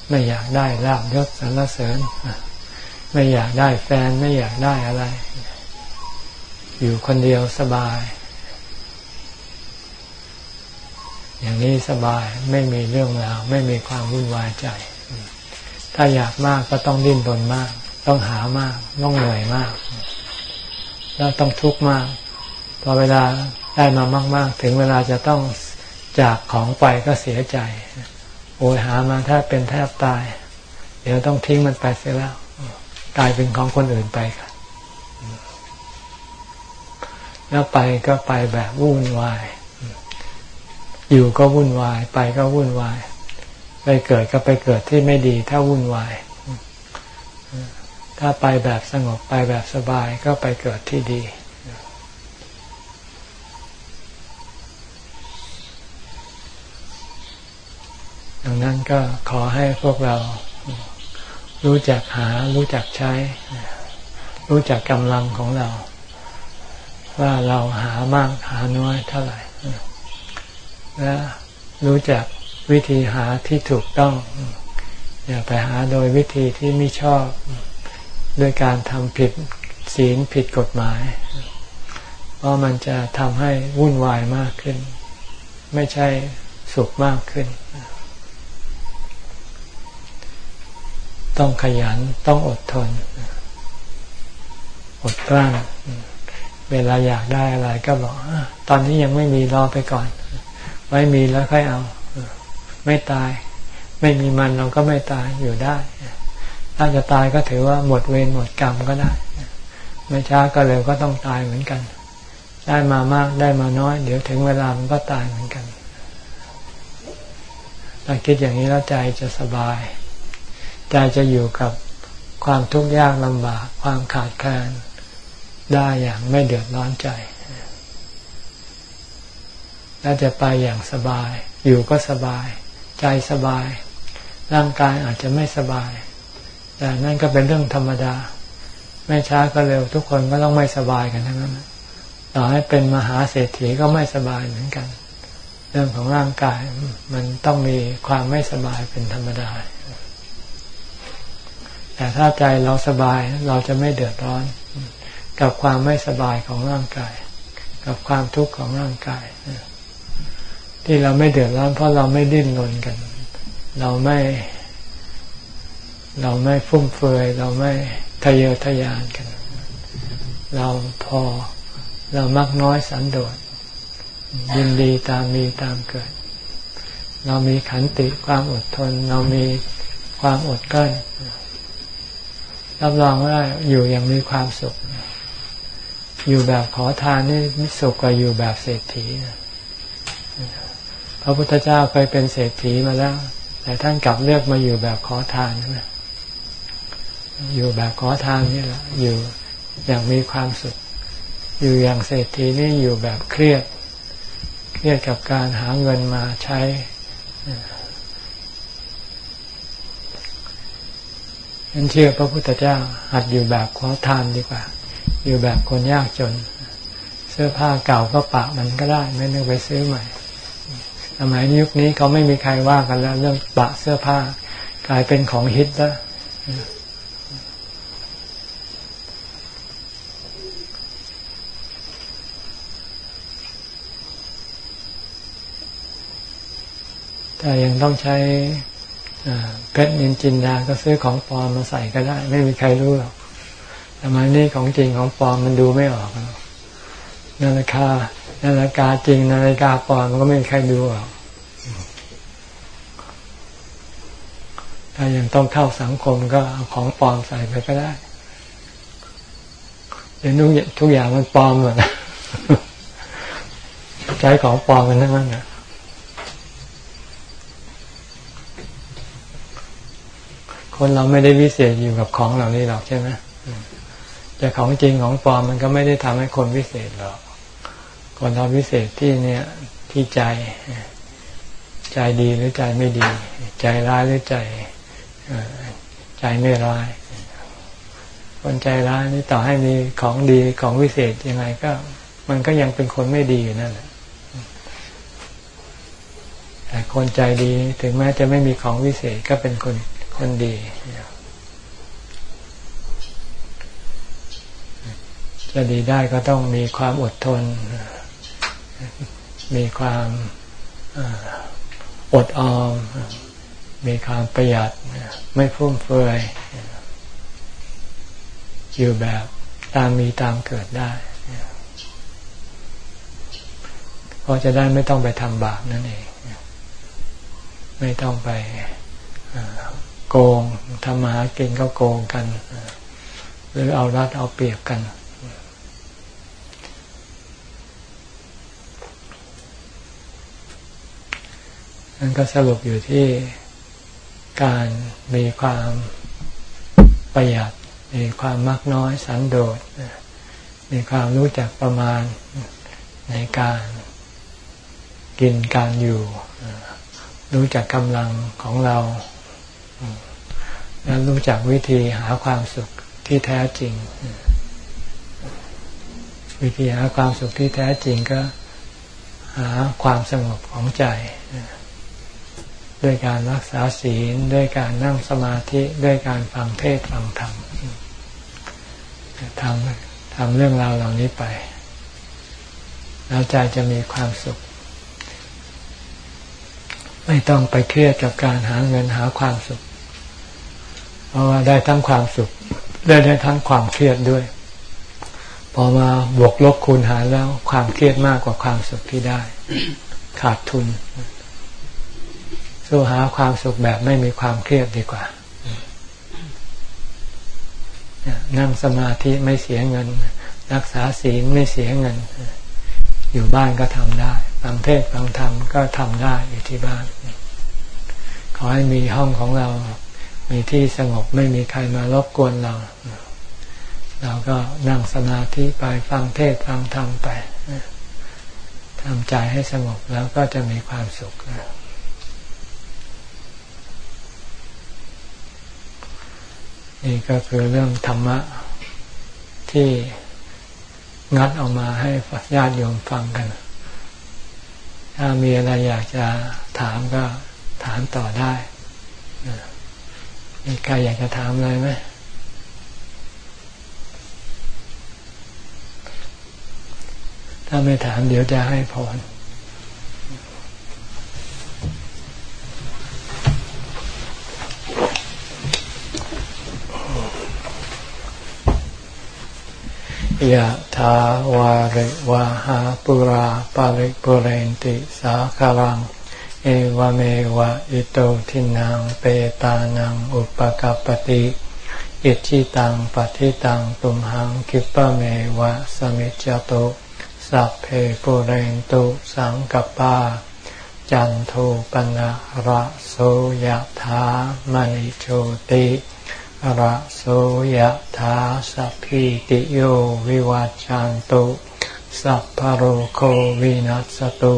ไม่อยากได้ลาบยศสรรเสริญไม่อยากได้แฟนไม่อยากได้อะไร อยู่คนเดียวสบาย อย่างนี้สบายไม่มีเรื่องราว ไม่มีความวุ่นวายใจ ถ้าอยากมากก็ต้องดิ้นรนมาก ต้องหามาก ต้องเหนื่อยมาก แล้วต้องทุกข์มาก พอเวลาได้มามาก ๆ ถึงเวลาจะต้องจากของไปก็เสียใจ โอยหามาแทบเป็นแทบตาย เดี๋ยวต้องทิ้งมันไปเสียแล้วกลายเป็นของคนอื่นไปค่ะแล้วไปก็ไปแบบวุ่นวาย อยู่ก็วุ่นวาย ไปก็วุ่นวาย ไปเกิดก็ไปเกิดที่ไม่ดีถ้าวุ่นวาย ถ้าไปแบบสงบไปแบบสบายก็ไปเกิดที่ดี ดังนั้นก็ขอให้พวกเรารู้จักหา รู้จักใช้ รู้จักกำลังของเรา ว่าเราหามากหาน้อยเท่าไหร่ และรู้จักวิธีหาที่ถูกต้อง อย่าไปหาโดยวิธีที่ไม่ชอบ ด้วยการทำผิดศีลผิดกฎหมาย เพราะมันจะทำให้วุ่นวายมากขึ้น ไม่ใช่สุขมากขึ้น ต้องขยันต้องอดทน อดกลั้นเวลาอยากได้อะไรก็บอกตอนนี้ยังไม่มีรอไปก่อน ไว้มีแล้วค่อยเอา ไม่ตาย ไม่มีมันเราก็ไม่ตายอยู่ได้ ถ้าจะตายก็ถือว่าหมดเวรหมดกรรมก็ได้ ไม่ช้าก็เร็วก็ต้องตายเหมือนกัน ได้มามากได้มาน้อย เดี๋ยวถึงเวลามันก็ตายเหมือนกันถ้าคิดอย่างนี้แล้วใจจะสบาย ใจจะอยู่กับความทุกข์ยากลำบาก ความขาดแคลนได้อย่างไม่เดือดร้อนใจ และจะไปอย่างสบาย อยู่ก็สบาย ใจสบาย ร่างกายอาจจะไม่สบาย แต่นั่นก็เป็นเรื่องธรรมดา ไม่ช้าก็เร็วทุกคนก็ต้องไม่สบายกันทั้งนั้นต่อให้เป็นมหาเศรษฐีก็ไม่สบายเหมือนกัน เรื่องของร่างกายมันต้องมีความไม่สบายเป็นธรรมดา แต่ถ้าใจเราสบายเราจะไม่เดือดร้อน กับความไม่สบายของร่างกาย กับความทุกข์ของร่างกายที่เราไม่เดือดร้อนเพราะเราไม่ดิ้นรนกัน เราไม่ เราไม่ฟุ่มเฟือยเราไม่ทะเยอทะยานกัน เราพอเรามักน้อยสันโดษยินดีตามมีตามเกิด เรามีขันติความอดทน เรามีความอดกลั้นรับรองว่าอยู่อย่างมีความสุข อยู่แบบขอทานนี่สุขกว่าอยู่แบบเศรษฐีพระพุทธเจ้าเคยเป็นเศรษฐีมาแล้ว แต่ท่านกลับเลือกมาอยู่แบบขอทานนะ อยู่แบบขอทานนี่แหละอยู่อย่างมีความสุข อยู่อย่างเศรษฐีนี่อยู่แบบเครียด เครียดกับการหาเงินมาใช้ ฉันเชื่อพระพุทธเจ้าหัดอยู่แบบขอทานดีกว่า อยู่แบบคนยากจน เสื้อผ้าเก่าก็ปะมันก็ได้ ไม่ต้องไปซื้อใหม่สมัยยุคนี้เขาไม่มีใครว่ากันแล้วเรื่องปะเสื้อผ้ากลายเป็นของฮิตแล้ว แต่ยังต้องใช้เพชรนินจินดาก็ซื้อของปลอมมาใส่ก็ได้ ไม่มีใครรู้หรอกแต่มานี่ของจริงของปลอมมันดูไม่ออกนาฬิกานาฬิกาจริงนาฬิกาปลอมมันก็ไม่มีใครดูหรอกถ้ายังต้องเข้าสังคมก็เอาของปลอมใส่ไปก็ได้เดี๋ยวทุกอย่างมันปลอมหมดใช้ของปลอมกันทั้งนั้นนะ คนเราไม่ได้วิเศษอยู่กับของเหล่านี้หรอกใช่ไหมแต่ของจริงของปลอมมันก็ไม่ได้ทำให้คนวิเศษหรอก คนเราวิเศษที่เนี่ยที่ใจ ใจดีหรือใจไม่ดี ใจร้ายหรือใจใจไม่ร้าย คนใจร้ายนี่ต่อให้มีของดีของวิเศษยังไงก็ มันก็ยังเป็นคนไม่ดีอยู่นั่นแหละแต่คนใจดีถึงแม้จะไม่มีของวิเศษก็เป็นคน คนดีจะดีได้ก็ต้องมีความอดทน มีความอดออม มีความประหยัด ไม่ฟุ่มเฟือย อยู่แบบตามมีตามเกิดได้เพราะจะได้ไม่ต้องไปทำบาปนั่นเอง ไม่ต้องไป โกงทำมาหากินก็โกงกัน หรือเอารัดเอาเปรียบกัน นั่นก็สรุปอยู่ที่การมีความประหยัด มีความมักน้อยสันโดษ มีความรู้จักประมาณในการกินการอยู่ รู้จักกำลังของเรา และรู้จักวิธีหาความสุขที่แท้จริง วิธีหาความสุขที่แท้จริงก็หาความสงบของใจ ด้วยการรักษาศีล ด้วยการนั่งสมาธิด้วยการฟังเทศฟังธรรมทำทำเรื่องราวเหล่านี้ไป แล้วใจจะมีความสุข ไม่ต้องไปเครียดกับการหาเงินหาความสุข เพราะว่าได้ทั้งความสุขได้ได้ทั้งความเครียดด้วย พอมาบวกลบคูณหารแล้วความเครียดมากกว่าความสุขที่ได้ ขาดทุนสู้หาความสุขแบบไม่มีความเครียดดีกว่า นั่งสมาธิไม่เสียเงิน รักษาศีลไม่เสียเงิน อยู่บ้านก็ทำได้ฟังเทศฟังธรรมก็ทำได้อยู่ที่บ้าน ขอให้มีห้องของเรา มีที่สงบไม่มีใครมารบกวนเรา เราก็นั่งสมาธิไปฟังเทศฟังธรรมไปทำใจให้สงบแล้วก็จะมีความสุขนี่ก็คือเรื่องธรรมะ ที่งัดออกมาให้ญาติโยมฟังกัน ถ้ามีอะไรอยากจะถามก็ถามต่อได้ มีใครอยากจะถามอะไรไหมถ้าไม่ถามเดี๋ยวจะให้พรยะถาวาริวาหาปุราปาริปุเรนติสาคารัง เอวเมวะอิโตทินังเปตานังอุปกัปติอิชิตังปฏิตังตุมหังคิปะเมวะสมิจจตุสัพเพปุเรนตุสังกปา จันโทปนะระโสยธามณิโชติระโสยธาสัพพิติโยวิวัจจันตุสัพพโรโควินัสตุ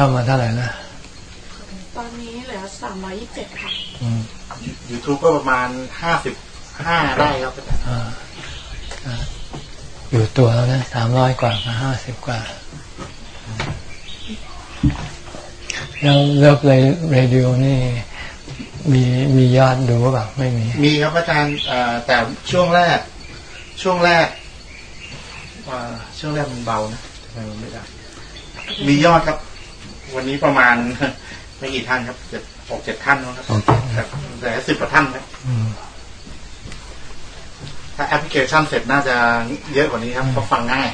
เข้ามาเท่าไหร่นะ ตอนนี้เหลือสามร้อยยี่สิบเจ็ดค่ะยูทูบก็ประมาณห้าสิบห้าได้ครับอาจารย์อ่าอ่าอยู่ตัวแล้วนะสามร้อยกว่ากับห้าสิบกว่าแล้วเลิฟเลยเรดิโอนี่มีมียอดดูเปล่าไม่มี มีครับอาจารย์เอ่อแต่ช่วงแรก ช่วงแรกอ่าช่วงแรกมันเบานะทำไมมันไม่ได้มียอดครับ วันนี้ประมาณไม่กี่ท่านครับเจ็ดหกเจ็ดท่านนะครับหกเจ็ดครับแต่สิบกว่าท่านครับอืมถ้าแอปพลิเคชันเสร็จน่าจะเยอะกว่านี้ครับเพราะฟังง่าย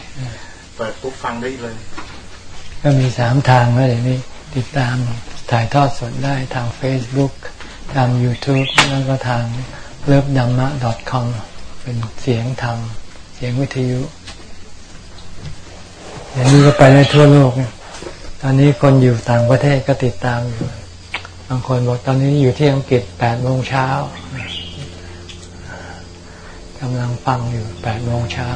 เปิดปุ๊บฟังได้เลย ก็มีสามทางแล้วเดี๋ยวนี้ติดตามถ่ายทอดสดได้ทาง Facebook ทาง YouTube แล้วก็ทาง l o v e d a m m a com เป็นเสียงธรรม เสียงวิทยุเดี๋ยวนี้ก็ไปได้ทั่วโลกเนี่ย ตอนนี้คนอยู่ต่างประเทศก็ติดตามอยู่ บางคนบอกตอนนี้อยู่ที่อังกฤษแปดโมงเช้ากำลังฟังอยู่แปดโมงเช้า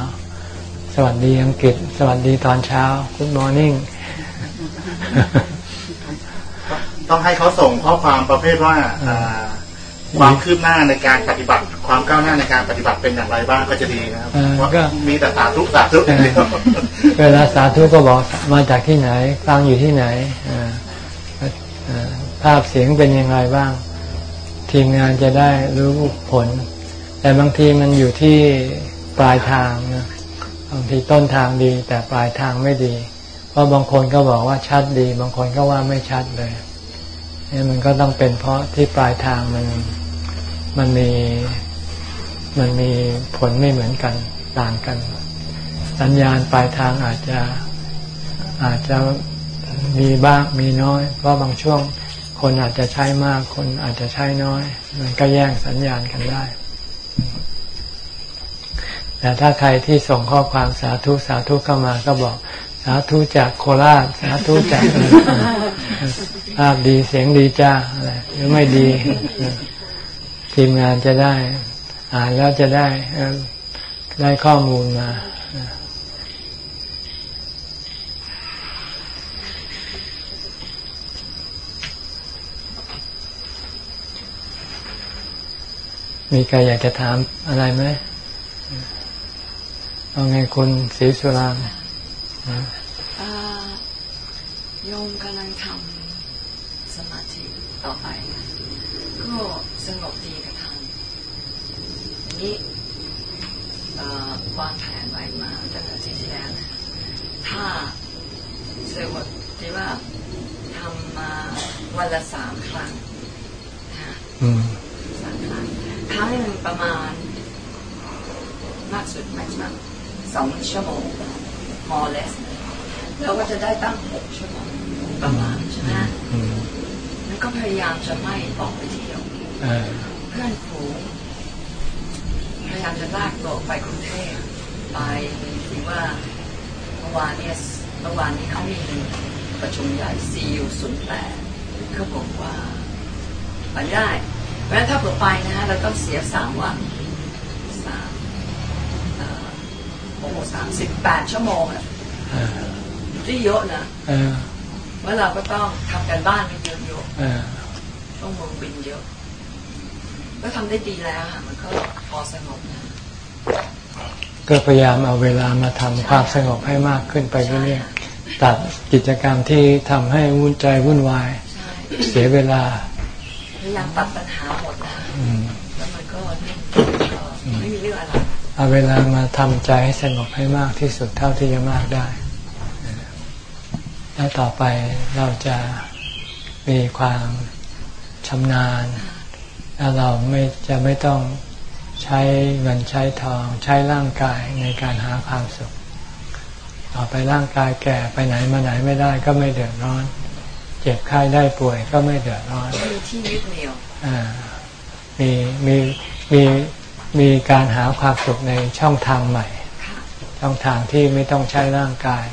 สวัสดีอังกฤษ สวัสดีตอนเช้า Good morning ต้องให้เขาส่งข้อความประเภทว่าอ่า ความคืบหน้าในการปฏิบัติ ความก้าวหน้าในการปฏิบัติเป็นอย่างไรบ้างก็จะดีนะครับอ่าเพราะก็มีแต่สาธุสาธุอย่างเดียวเวลาสาธุก็บอกมาจากที่ไหนฟังอยู่ที่ไหนอ่าอ่าภาพเสียงเป็นยังไงบ้าง ทีมงานจะได้รู้ผล แต่บางทีมันอยู่ที่ปลายทางนะบางทีต้นทางดี แต่ปลายทางไม่ดี เพราะบางคนก็บอกว่าชัดดี บางคนก็ว่าไม่ชัดเลยนี่มันก็ต้องเป็นเพราะที่ปลายทางมัน มันมีมันมีผลไม่เหมือนกันต่างกัน สัญญาณปลายทางอาจจะอาจจะมีบ้างมีน้อย เพราะบางช่วงคนอาจจะใช้มาก คนอาจจะใช้น้อย มันก็แย่งสัญญาณกันได้ แต่ถ้าใครที่ส่งข้อความสาธุสาธุเข้ามาก็บอกสาธุจากโคราชสาธุจากภาพดีเสียงดีจ้าอะไรหรือไม่ดี ทีมงานจะได้อ่านแล้วจะได้ได้ข้อมูลมามีใครอยากจะถามอะไรไหมเอาไงคุณศรีสุรางค์อ่าโยมกำลังทำสมาธิต่อไป ก็สงบดี อันนี้เอ่อวางแผนไว้มาตั้งแต่อาที่ที่แล้วนะถ้าสมมติที่ว่าทำมาวันละสามครั้งนะอืมสามครั้งครั้งหนึ่งประมาณ มากสุด maximum สองชั่วโมง more or less เราก็จะได้ตั้งหกชั่วโมงประมาณใช่ไหมอืมแล้วก็พยายามจะไม่ออกไปเที่ยวเออเพื่อนฝูง พยายามจะลากโลกไปกรุงเทพไปถือว่าเมื่อวานเนี่ยเมื่อวานนี้เขามีประชุมใหญ่ซีอูศูนย์แปดเขาบอกว่าไปไม่ได้เพราะฉะนั้นถ้าเผื่อไปนะฮะเราต้องเสียสามวันสามเอ่อโอ้โหสามสิบแปดชั่วโมงอะเออที่เยอะนะเออเมื่อเราก็ต้องทำกันบ้านกันเยอะเออๆต้องลงบินเยอะ ก็ทำได้ดีแล้วค่ะมันก็พอสงบนะก็พยายามเอาเวลามาทำความสงบให้มากขึ้นไปเรื่อยๆตัดกิจกรรมที่ทำให้วุ่นใจวุ่นวายใช่เสียเวลาพยายามตัดปัญหาหมดนะอืมแล้วมันก็นิ่งก็ไม่มีเรื่องอะไรเอาเวลามาทำใจให้สงบให้มากที่สุดเท่าที่จะมากได้แล้วต่อไปเราจะมีความชำนาญ แล้วเราไม่จะไม่ต้องใช้เงินใช้ทอง ใช้ร่างกายในการหาความสุข ต่อไปร่างกายแก่ไปไหนมาไหนไม่ได้ก็ไม่เดือดร้อน เจ็บไข้ได้ป่วยก็ไม่เดือดร้อนมีที่ยึดเหนี่ยวมีมีมีมีการหาความสุขในช่องทางใหม่ ช่องทางที่ไม่ต้องใช้ร่างกาย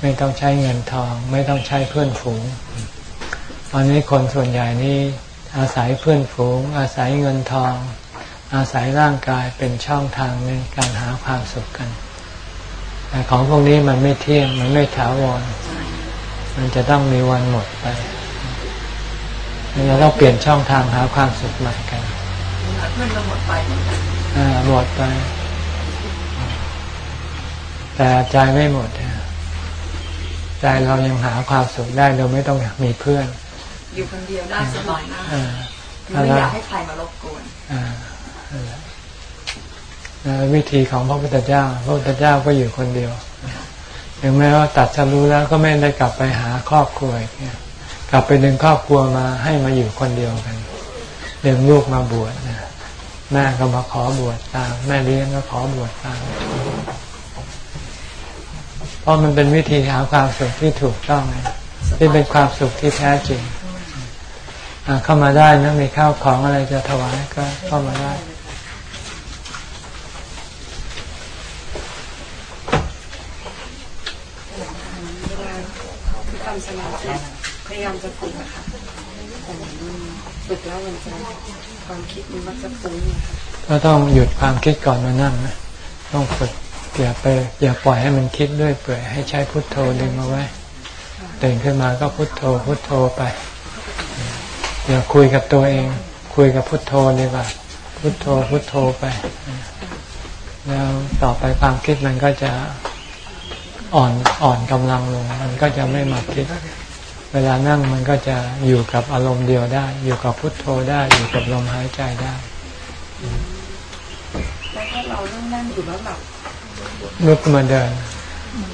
ไม่ต้องใช้เงินทอง ไม่ต้องใช้เพื่อนฝูง ตอนนี้คนส่วนใหญ่นี่ อาศัยเพื่อนฝูง อาศัยเงินทอง อาศัยร่างกายเป็นช่องทางในการหาความสุขกัน แต่ของพวกนี้มันไม่เที่ยง มันไม่ถาวร มันจะต้องมีวันหมดไปเราต้องเปลี่ยนช่องทางหาความสุขใหม่กันเพื่อนเราหมดไปเหมือนกันอ่าหมดไป แต่ใจไม่หมดนะใจเรายังหาความสุขได้โดยไม่ต้องมีเพื่อน อยู่คนเดียวได้สบายมากอ่าไม่อยากให้ใครมารบกวนอ่านั่นแหละแล้ววิธีของพระพุทธเจ้า พระพุทธเจ้าก็อยู่คนเดียว ถึงแม้ว่าตัดสรู้แล้วก็ไม่ได้กลับไปหาครอบครัวอีกเนี่ยกลับไปดึงครอบครัวมาให้มาอยู่คนเดียวกันดึงลูกมาบวชนะแม่ก็มาขอบวชตาม แม่เลี้ยงก็ขอบวชตาม เพราะมันเป็นวิธีหาความสุขที่ถูกต้องนะที่เป็นความสุขที่แท้จริงอ่า เข้ามาได้นะมีข้าวของอะไรจะถวายก็เข้ามาได้เวลาที่ทำสมาธิพยายามจะฝึกอะค่ะแต่มันฝึกแล้วมันจะความคิดมันมักจะฟุ้งก็ต้องหยุดความคิดก่อนมานั่งนะต้องฝึกอย่าไปอย่าปล่อยให้มันคิดด้วยเปื่อยให้ใช้พุทโธดึงเอาไว้ตื่นขึ้นมาก็พุทโธพุทโธไป อย่าคุยกับตัวเอง คุยกับพุทโธดีกว่า พุทโธพุทโธไป แล้วต่อไปความคิดมันก็จะอ่อนอ่อนกำลังลง มันก็จะไม่มาคิด เวลานั่งมันก็จะอยู่กับอารมณ์เดียวได้ อยู่กับพุทโธได้ อยู่กับลมหายใจได้แล้วถ้าเรานั่งนั่งอยู่แล้วหลับลุกขึ้นมาเดิน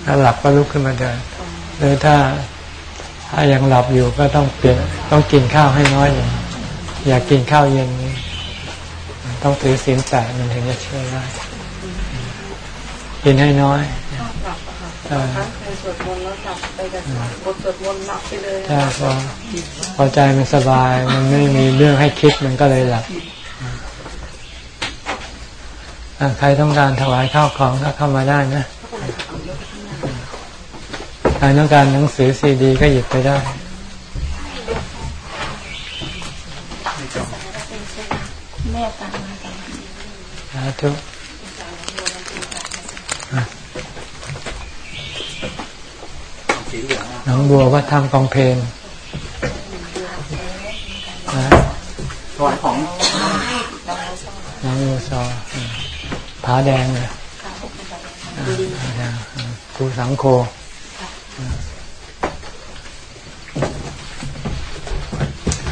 ถ้าหลับก็ลุกขึ้นมาเดินหรือถ้า ถ้ายังหลับอยู่ก็ต้องเปลี่ยนต้องกินข้าวให้น้อยลงอย่ากกินข้าวเย็นนี้ต้องถือศีลแปดมันถึงจะช่วยได้กินให้น้อยชอบหลับอะค่ะเออบางครั้งเคยสวดมนต์แล้วหลับไปกับบทสวดมนต์หลับไปเลยถ้าพอพอใจมันสบายมันไม่มีเรื่องให้คิดมันก็เลยหลับอะใครต้องการถวายข้าวของก็เข้ามาได้นะใครต้องการหนังสือซีดี ก็หยิบไปได้แม่ตามมาตามมาสาธุอะสีเหลืองอะหนองบัววัดธรรมกองเพลนนะถวายของหน้องบัวซออืมผาแดงเลยอ่าผาแดงอืมครูสังโคอืม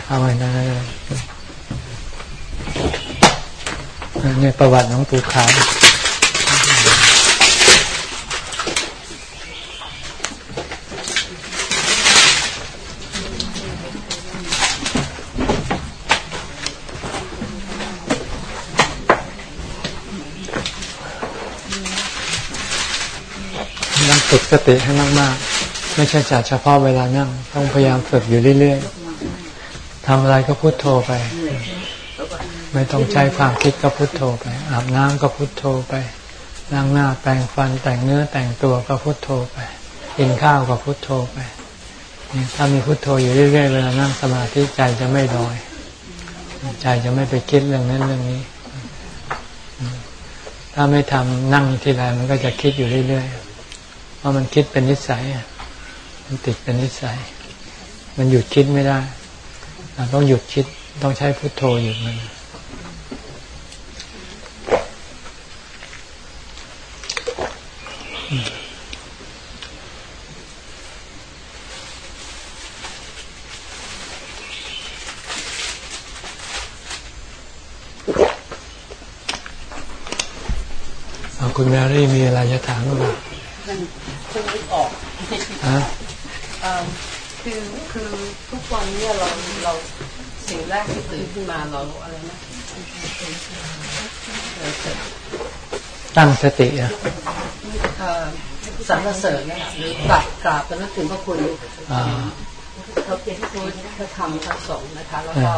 เอาไว้นั่นเลยอันนี้ประวัติน้องปู่ขาวต้องฝึกสติให้มาก ๆ ไม่ใช่จัดเฉพาะเวลานั่ง ต้องพยายามฝึกอยู่เรื่อยๆทำอะไรก็พุโทโธไป ไม่ต้องใช้ความคิดก็พุโทโธไป อาบน้ำก็พุโทโธไปล้างหน้าแปรงฟันแต่งเนื้อแต่งตัวก็พุโทโธไป กินข้าวก็พุโทโธไปถ้ามีพุโทโธอยู่เรื่อยๆเวลานั่งสมาธิใจจะไม่ลอย ใจจะไม่ไปคิดเรื่องนั้นเรื่องนี้ ถ้าไม่ทำนั่งทีไรมันก็จะคิดอยู่เรื่อยๆเพราะมันคิดเป็นนิสัย ติดเป็นนิสัย มันหยุดคิดไม่ได้เราต้องหยุดคิดต้องใช้พุโทโธหยุดมันคุณแมรี่มีอะไรจะถามหรือเปล่าคือนึกออก คือคือทุกวันเนี่ยเราเราสิ่งแรกที่ตื่นขึ้นมาเราอะไรนะเอ่อเสร็จตั้งสติอะเอ่อสรรเสริญนะหรือกราบกราบกันนึกถึงพระคุณอ่าเขาเป็นผู้พระธรรมพระสงฆ์นะคะ แล้วก็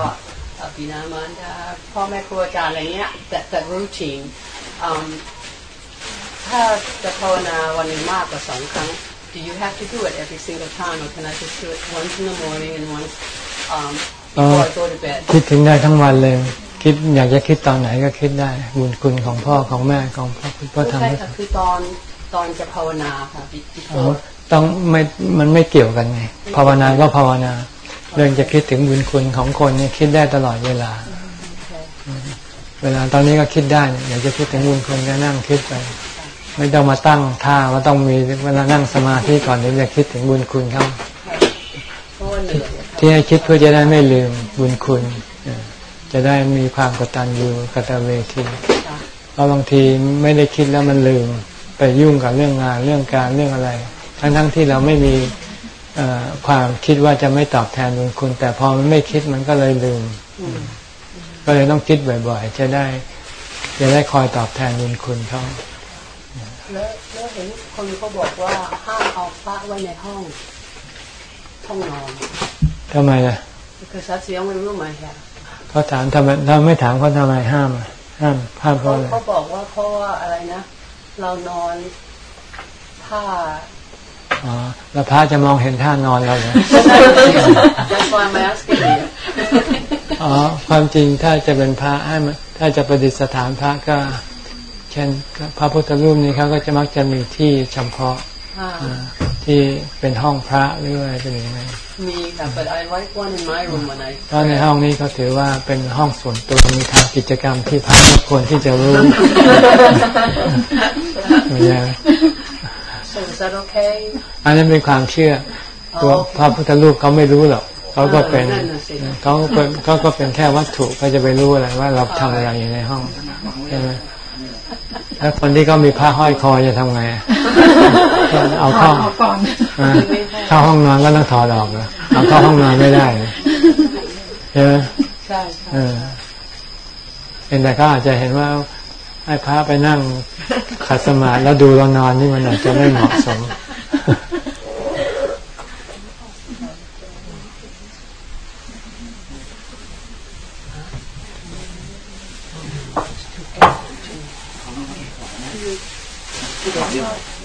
เอ่อบิดามารดาพ่อแม่ครูอาจารย์อะไรเงี้ย แต่แต่รูทีนถ้าจะภาวนาวันหนึงมากกว่าสองครั้ง do you have to do it every single time or can I just do it once in the morning and once um, before I go to bed คิดถึงได้ทั้งวันเลย คิดอยากจะคิดตอนไหนก็คิดได้ บุญคุณของพ่อของแม่ของพ่อคุณพ่อไม่ทำใช่ให้ค่ะคือตอนตอนจะภาวนาค่ะ be- อ๋อ before ต้องไม่มันไม่เกี่ยวกันไงภาวนาก็ภาวนา เรื่องจะคิดถึงบุญคุณของคนเนี่ยคิดได้ตลอดเวลา เวลาตอนนี้ก็คิดได้เนี่ยอยากจะคิดถึงบุญคุณก็นั่งคิดไป ไม่ต้องมาตั้งท่าว่าต้องมีเวลานั่งสมาธิก่อนถึงจะคิดถึงบุญคุณเขาเพราะว่าเหนื่อยอะค่ะที่ให้คิดเพื่อจะได้ไม่ลืมบุญคุณ จะได้มีความกตัญญูกตเวทีเพราะบางทีไม่ได้คิดแล้วมันลืมไปยุ่งกับเรื่องงานเรื่องการเรื่องอะไร ทั้งทั้งๆที่เราไม่มีความคิดว่าจะไม่ตอบแทนบุญคุณ แต่พอมันไม่คิดมันก็เลยลืม ก็เลยต้องคิดบ่อยๆ จะได้ จะได้คอยตอบแทนบุญคุณเขา แล้วแล้วเห็นคนเขาบอกว่าห้ามเอาพระไว้ในห้อง ห้องนอนทำไมล่ะ because that's the only room I have เขาถามทำไมเราไม่ถามเขาทำไมห้ามอะห้ามห้ามเพเขาราะอะไรเขาบอกว่าเพราะว่าอะไรนะ เรานอนผ้าอ๋อแล้วพระจะมองเห็นท่านอนเราเหรอ that's why I'm asking you อ๋อ ความจริงถ้าจะเป็นพระให้มันถ้าจะประดิษฐานพระก็ เช่นพระพุทธรูปนี้เขาก็จะมักจะมีที่เฉพาะอ่าอ่าที่เป็นห้องพระหรืออะไรเป็นอย่างไรมีค่ะ but I like one in my room when I เพราะในห้องนี้เขาถือว่าเป็นห้องส่วนตัวมีทำกิจกรรมที่พระไม่ควรที่จะรู้ไม่ใช่ so is that okay อันนั้นเป็นความเชื่อตัวอ๋อพระพุทธรูปเขาไม่รู้หรอกเขาก็เป็นนั่นน่ะสิเขาก็เป็นเขาก็เป็นแค่วัตถุเขาจะไปรู้อะไรว่าเราทำอะไรอยู่ในห้องใช่ไหม แล้วคนที่เขามีผ้าห้อยคอจะทำไงเอาเข้าอ่าเข้าห้องนอนก็ต้องถอดออกเหรอเอาเข้าห้องนอนไม่ได้เหรอใช่ไหมใช่ใช่เออเป็นแต่ก็อาจจะเห็นว่าให้พระไปนั่งขัดสมาธิแล้วดูเรานอนนี่มันอาจจะไม่เหมาะสม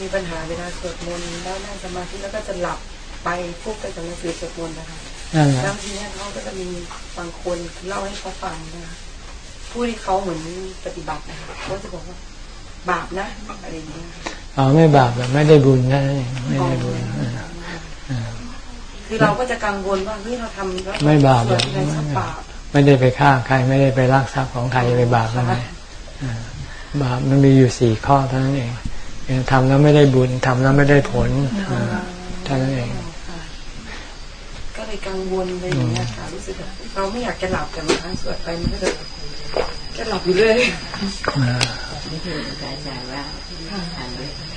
มีปัญหาเวลาสวดมนต์แล้วนั่งสมาธิแล้วก็จะหลับไปปุ๊บไปกับหนังสือสวดมนต์นะคะนั่นแหละแล้วทีเนี้ยเขาก็จะมีบางคนเล่าให้เขาฟังนะคะผู้ที่เขาเหมือนปฏิบัตินะคะเขาจะบอกว่าบาปนะอะไรอย่างเงี้ยค่ะอ๋อไม่บาปแบบไม่ได้บุญนั่นเองไม่ได้บุญเออคือเราก็จะกังวลว่าเฮ้ยเราทำแล้วไม่บาปสวดอะไรสักบาปไม่ได้ไปฆ่าใครไม่ได้ไปลักทรัพย์ของใครจะไปบาปทำไมอ่าบาปมันมีอยู่สี่ข้อเท่านั้นเองเออ ทำแล้วไม่ได้บุญทำแล้วไม่ได้ผลอ่าเท่านั้นเองก็เลยกังวลไปอย่างเงี้ยค่ะรู้สึกแบบเราไม่อยากจะหลับแต่บางครั้งสวดไปมันก็จะจะหลับอยู่เลยอ่า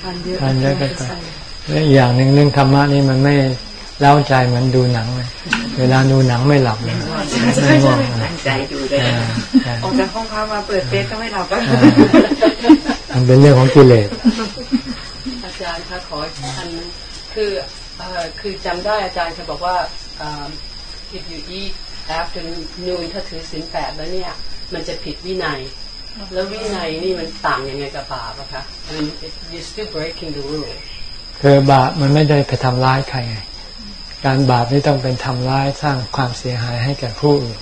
ทานเยอะทานเยอะเกินไปและอีกอย่างหนึ่งเรื่องธรรมะนี่มันไม่เล้าใจเหมือนดูหนังเลยเวลาดูหนังไม่หลับเลยไม่ง่วงเลยใจดูได้อ่าใช่ออกจากห้องพักมาเปิดเฟซก็ไม่หลับแล้วอ่า มันเป็นเรื่องของกิเลสอาจารย์คะขออีกอันนึงคือเอ่อคือจำได้อาจารย์เขาบอกว่าอ่า if you eat after noon ถ้าถือศีลแปดแล้วเนี่ย มันจะผิดวินัย แล้ววินัยนี่มันต่างยังไงกับบาปอะคะ I mean you're still breaking the rule คือบาปมันไม่ได้ไปทำร้ายใครไงการบาปนี่ต้องเป็นทำร้ายสร้างความเสียหายให้แก่ผู้อื่น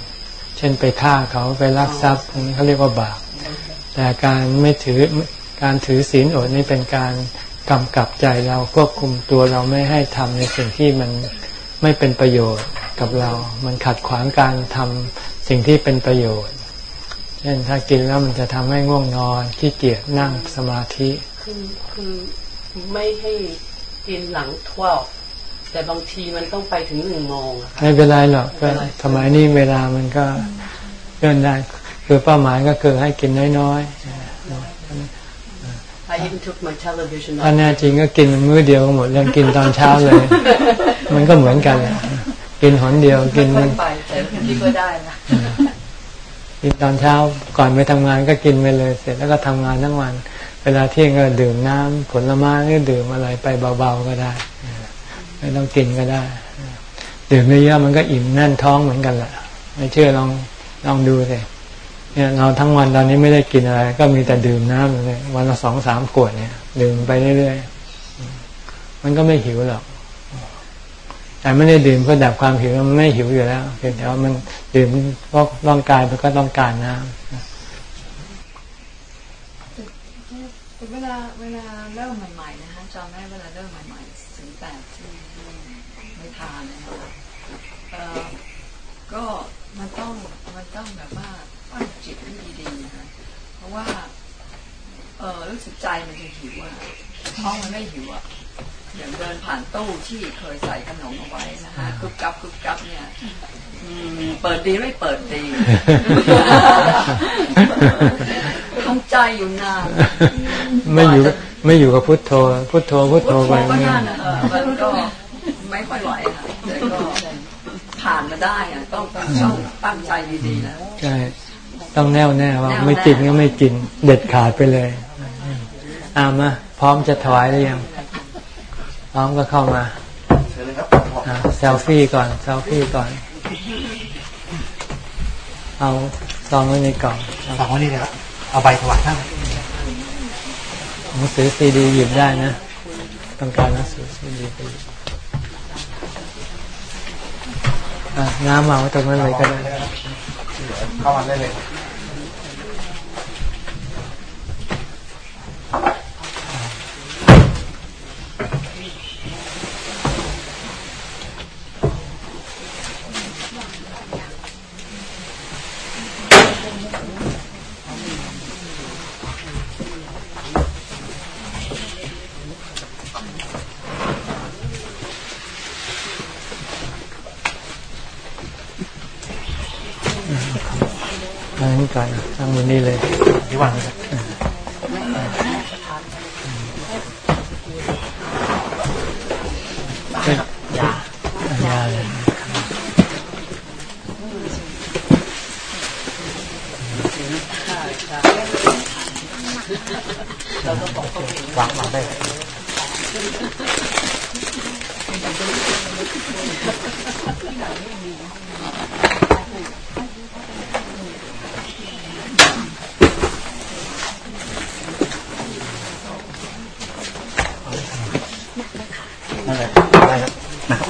เช่นไปฆ่าเขาไปลักทรัพย์พวกนี้เขาเรียกว่าบาป แต่การไม่ถือ การถือศีลอดนี่เป็นการกำกับใจเราควบคุมตัวเราไม่ให้ทำในสิ่งที่มันไม่เป็นประโยชน์กับเรา มันขัดขวางการทำสิ่งที่เป็นประโยชน์ เช่นถ้ากินแล้วมันจะทำให้ง่วงนอนขี้เกียจนั่งสมาธิคือคือไม่ให้กินหลัง12แต่บางทีมันต้องไปถึงหนึ่งโมงอะค่ะไม่เป็นไรหรอกก็ไม่เป็นไรสมัยนี้เวลามันก็เลื่อนได้ คือเป้าหมายก็คือให้กินน้อย I even took my television ๆถ้าแน่จริงก็กินมื้อเดียวก็หมดเรื่องกินตอนเช้าเลย มันก็เหมือนกันแหละกินหนเดียวกินไม่มันไปแต่ที่ก็ได้นะกินตอนเช้าก่อนไปทำงานก็กินไปเลย เสร็จแล้วก็ทำงานทั้งวัน เวลาเที่ยงก็ดื่มน้ำผลไม้หรือดื่มอะไรไปเบาๆก็ได้ ไม่ต้องกินก็ได้ ดื่มเยอะๆมันก็อิ่มแน่นท้องเหมือนกันแหละไม่เชื่อลองลองดูสิ เนี่ยเราทั้งวันตอนนี้ไม่ได้กินอะไร ก็มีแต่ดื่มน้ำเลยวันละสองสามขวดเนี่ย ดื่มไปเรื่อยๆมันก็ไม่หิวหรอก แต่ไม่ได้ดื่มเพื่อดับความหิวมันไม่หิวอยู่แล้วเพียงแต่ว่ามันดื่มเพราะร่างกายมันก็ต้องการน้ำเวลาเวลาเริ่มใหม่ๆนะคะจำได้เวลาเริ่มใหม่ๆถึงแปดที่ไม่ทานนะคะก็มันต้องมันต้องแบบว่าตั้งจิตให้ดีๆนะคะเพราะว่า เออรู้สึกใจมันจะหิวอะท้องมันไม่หิวอะอย่างเดินผ่านตู้ที่เคยใส่ขนมเอาไว้นะคะกึบกับกึบกับเนี่ยอืมเปิดดีไม่เปิดดีทำใจอยู่นานไม่อยู่ไม่อยู่กับพุทโธ พุทโธพุทโธไปก็เนี่ยนั่นน่ะเออมันก็ไม่ค่อยไหวค่ะแต่ก็ผ่านมาได้อะต้องต้องต้องตั้งใจดีๆนะใช่ ต้องแน่วแน่ว่าแน่วแน่ไม่กินก็ไม่กิน เด็ดขาดไปเลยอามาพร้อมจะถวายหรือยัง พร้อมก็เข้ามาเชิญเลยครับอ่าเซลฟี่ก่อนเซลฟี่ก่อน เอาซองไว้ในกล่องฝากไว้นี่เลยครับเอาใบถวายท่านหนังสือซีดีหยิบได้นะต้องการหนังสือซีดีไปหยิบอะน้ำมาไว้ตรงนั้นเลยก็ได้เข้ามาได้เลย อันนี้ก่อนตั้งบนนี้เลยที่วางเลยา ยาเลย วางวางได้เลย นั่นแหละได้ครับนะครับ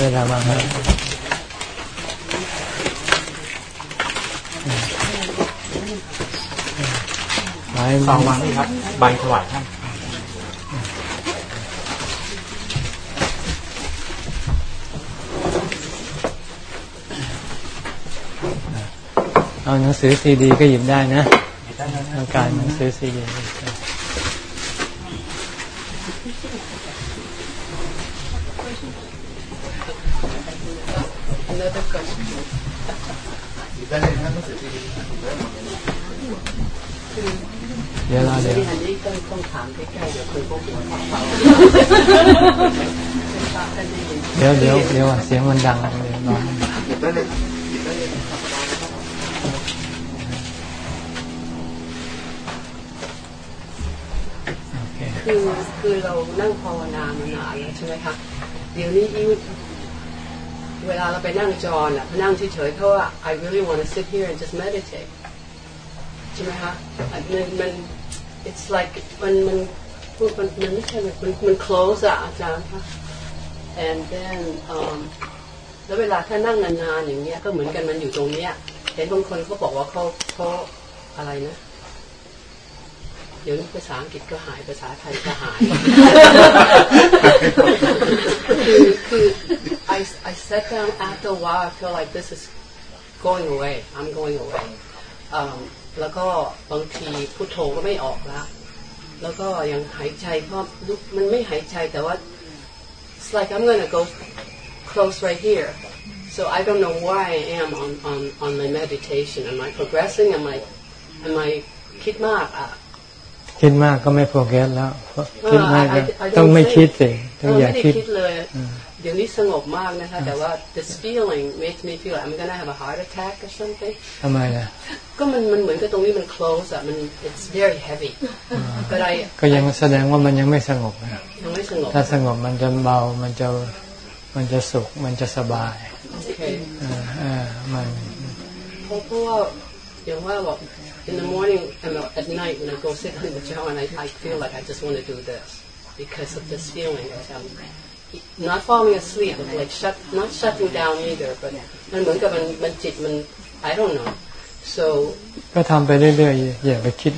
เวลามาแล้วไม้ ซองวางนี่ครับ ใบถวายท่าน เอาหนัง สือซีดีก็หยิบได้นะต้องการหนังสือซีดีหยิบได้เลยนะหนังสือซีดีเดี๋ยวเราเดี๋ยวอันนี้ต้องต้องถามใกล้ๆเดี๋ยวคุยพวกหัวเขาเดี๋ยวเดี๋ยวเดี๋ยวอะเสียงมันดังเดี๋ยวลอง หยิบได้เลยครับหยิบได้เลย โอเคือคือเรานั่งภาวนามานานแล้วใช่ไหมคะเดี๋ยวนี้ยิ่งเวลาเราไปนั่งจรอะนั่งเฉยๆเพราว่า I really want to sit here and just meditate ใช่ไหมคะมันมัน it's like มันมันพูดมันมันไม่ใช่มันมัน close อะอาจารย์คะ and then um แล้วเวลาถ้านั่งนานๆอย่างเงี้ยก็เหมือนกันมันอยู่ตรงเนี้ยเห็นบางคนเขาบอกว่าเขาเขาอะไรนะ เดี๋ยวภาษาอังกฤษก็หายภาษาไทยก็หาย คือคือ I I sat down after a while I feel like this is going away I'm going away แล้วก็บางทีพุทโธก็ไม่ออกละแล้วก็ยังหายใจเพราะมันไม่หายใจแต่ว่า it's like I'm gonna go close right here so I don't know where I am on on on my meditation am I progressing am I am I คิดมากอะ คิดมากก็ไม่โฟกัสแล้ว คิดมากก็ต้องไม่คิดสิต้องอย่าคิดคิดเลยเดี๋ยวนี้สงบมากนะคะแต่ว่า this feeling makes me feel I'm gonna have a heart attack or something ทำไมล่ะก็มันมันเหมือนกับตรงนี้มัน close อะมัน it's very heavy but I ก็ยังแสดงว่ามันยังไม่สงบนะยังไม่สงบถ้าสงบมันจะเบามันจะมันจะสุขมันจะสบายโอเคเออเออมันเพราะเพราะว่าอย่างว่าบอก in the morning and at night when I go sit on the jaw and I, I feel like I just want to do this because of this feeling that I'm not falling asleep but like shut not shutting down either but มันเหมือนกับมันมันจิตมัน I don't know so ก็ทำไปเรื่อยๆอย่าไปคิด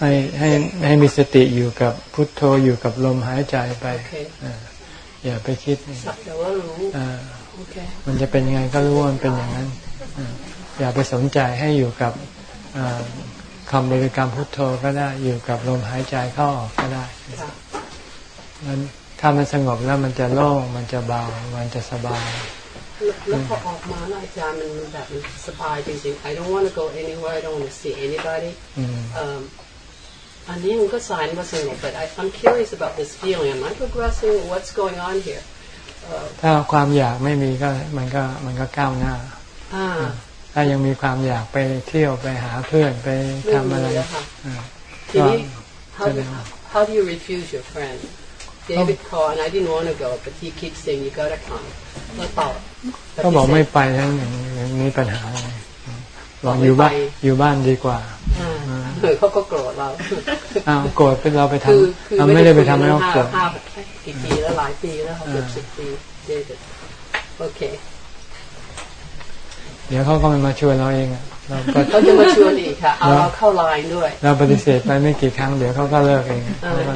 ให้ให้ให้มีสติอยู่กับพุทโธอยู่กับลมหายใจไปโอเคเอออย่าไปคิดสักแต่ว่ารู้เออโอเคมันจะเป็นยังไงก็รู้ว่ามันเป็นอย่างนั้นเอออย่าไปสนใจให้อยู่กับเอ่อ คำบริกรรมพุทโธก็ได้อยู่กับลมหายใจเข้าออกก็ได้ค่ะมันถ้ามันสงบแล้วมันจะโล่งมันจะเบา มันจะสบาย แล้วพอออกมาแล้วอาจารย์มันแบบมันสบายจริงๆ I don't want to go anywhere I don't want to see anybody อืม um, อันนี้มันก็สายว่าสงบ but I, I'm curious about this feeling am I progressing what's going on here เอ่อถ้าความอยากไม่มีก็มันก็มันก็ก้าวหน้าอ่า ถ้ายังมีความอยากไปเที่ยวไปหาเพื่อนไปไม่ทำมีอะไรแล้วค่ะอ่าทีนี้ how แส do, ดง how do you refuse your friend David called and I didn't want to go but he keeps saying you gotta come แล้วตอบก็บอกไม่ไปทั้งอย่างอย่างนี้ปัญหาอะไรบอกอยู่บ้านอยู่บ้านดีกว่าอ่าเออเขาก็โกรธเราอ้าวโกรธเป็นเราไปทคือคือำเราไม่ได้ไปทำให้เขาห้าโกรธห้ากี่ปีแล้วหลายปีแล้วค่ะเกือบสิบปีเดวิดโอเค เดี๋ยวเขาก็ไม่มาชวนเราเองอะเราก็เขาจะมาชวนอีกค่ะ เอาเราเข้าไลน์ด้วย เราปฏิเสธไปไม่กี่ครั้งเดี๋ยวเขาก็เลิกเองเออเขาก็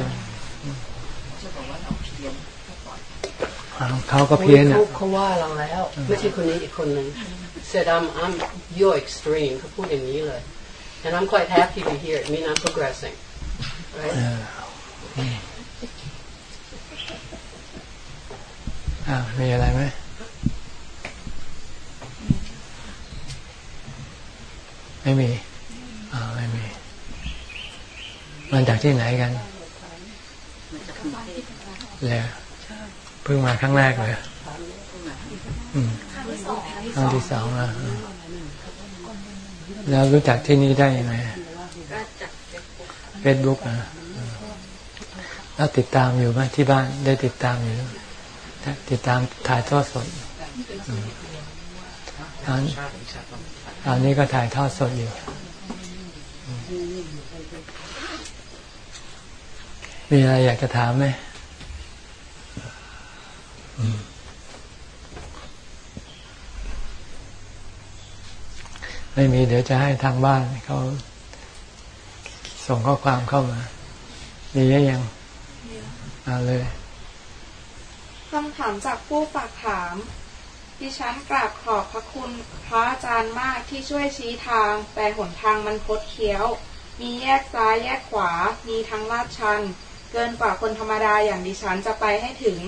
อ้าวเขาก็เพี้ยนเขาอะเขาว่าเราแล้ว ไม่ใช่คนนี้อีกคนหนึ่ง said I'm I'm you're extreme เขาพูดอย่างนี้เลย and I'm quite happy to hear it mean I'm progressing right อ่ามีอะไรไหม ไม่มีอ่าไม่มีมาจากที่ไหนกันเลยเพิ่งมาครั้งแรกเลยอืมครั้งที่สองอะแล้วรู้จักที่นี่ได้ยังไงเฟซบุ๊กอะแล้วติดตามอยู่ไหมที่บ้านได้ติดตามอยู่ติดตามถ่ายทอดสด อืมตอนตอนนี้ก็ถ่ายทอดสดอยู่อืมมีอะไรอยากจะถามไหมอืมไม่มีเดี๋ยวจะให้ทางบ้านเขาส่งข้อความเข้ามา มีหรือยังเอาเลยคำถามจากผู้ฝากถาม ดิฉันกราบขอบพระคุณพระอาจารย์มากที่ช่วยชี้ทาง แต่หนทางมันคดเคี้ยว มีแยกซ้ายแยกขวา มีทั้งลาดชัน เกินกว่าคนธรรมดาอย่างดิฉันจะไปให้ถึง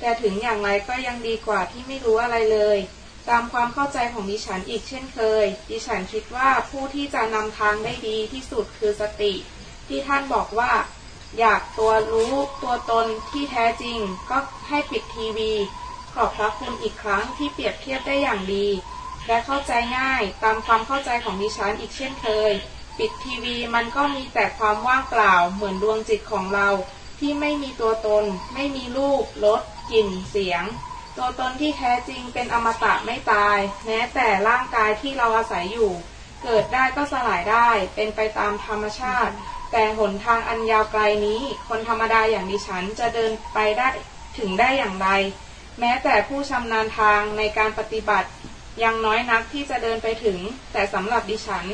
แต่ถึงอย่างไรก็ยังดีกว่าที่ไม่รู้อะไรเลย ตามความเข้าใจของดิฉันอีกเช่นเคย ดิฉันคิดว่าผู้ที่จะนำทางได้ดีที่สุดคือสติ ที่ท่านบอกว่า อยากตัวรู้ตัวตนที่แท้จริง ก็ให้ปิดทีวี อบพระคุณอีกครั้งที่เปรียบเทียบได้อย่างดี และเข้าใจง่ายตามความเข้าใจของดิฉันอีกเช่นเคย ปิดทีวีมันก็มีแต่ความว่างเปล่าเหมือนดวงจิตของเราที่ไม่มีตัวตน ไม่มีรูปรสกลิ่นเสียง ตัวตนที่แท้จริงเป็นอมตะไม่ตาย แม้แต่ร่างกายที่เราอาศัยอยู่ เกิดได้ก็สลายได้ เป็นไปตามธรรมชาติ แต่หนทางอันยาวไกลนี้ คนธรรมดาอย่างดิฉันจะเดินไปได้ถึงได้อย่างไร แม้แต่ผู้ชำนาญทางในการปฏิบัติ ยังน้อยนักที่จะเดินไปถึง แต่สำหรับดิฉัน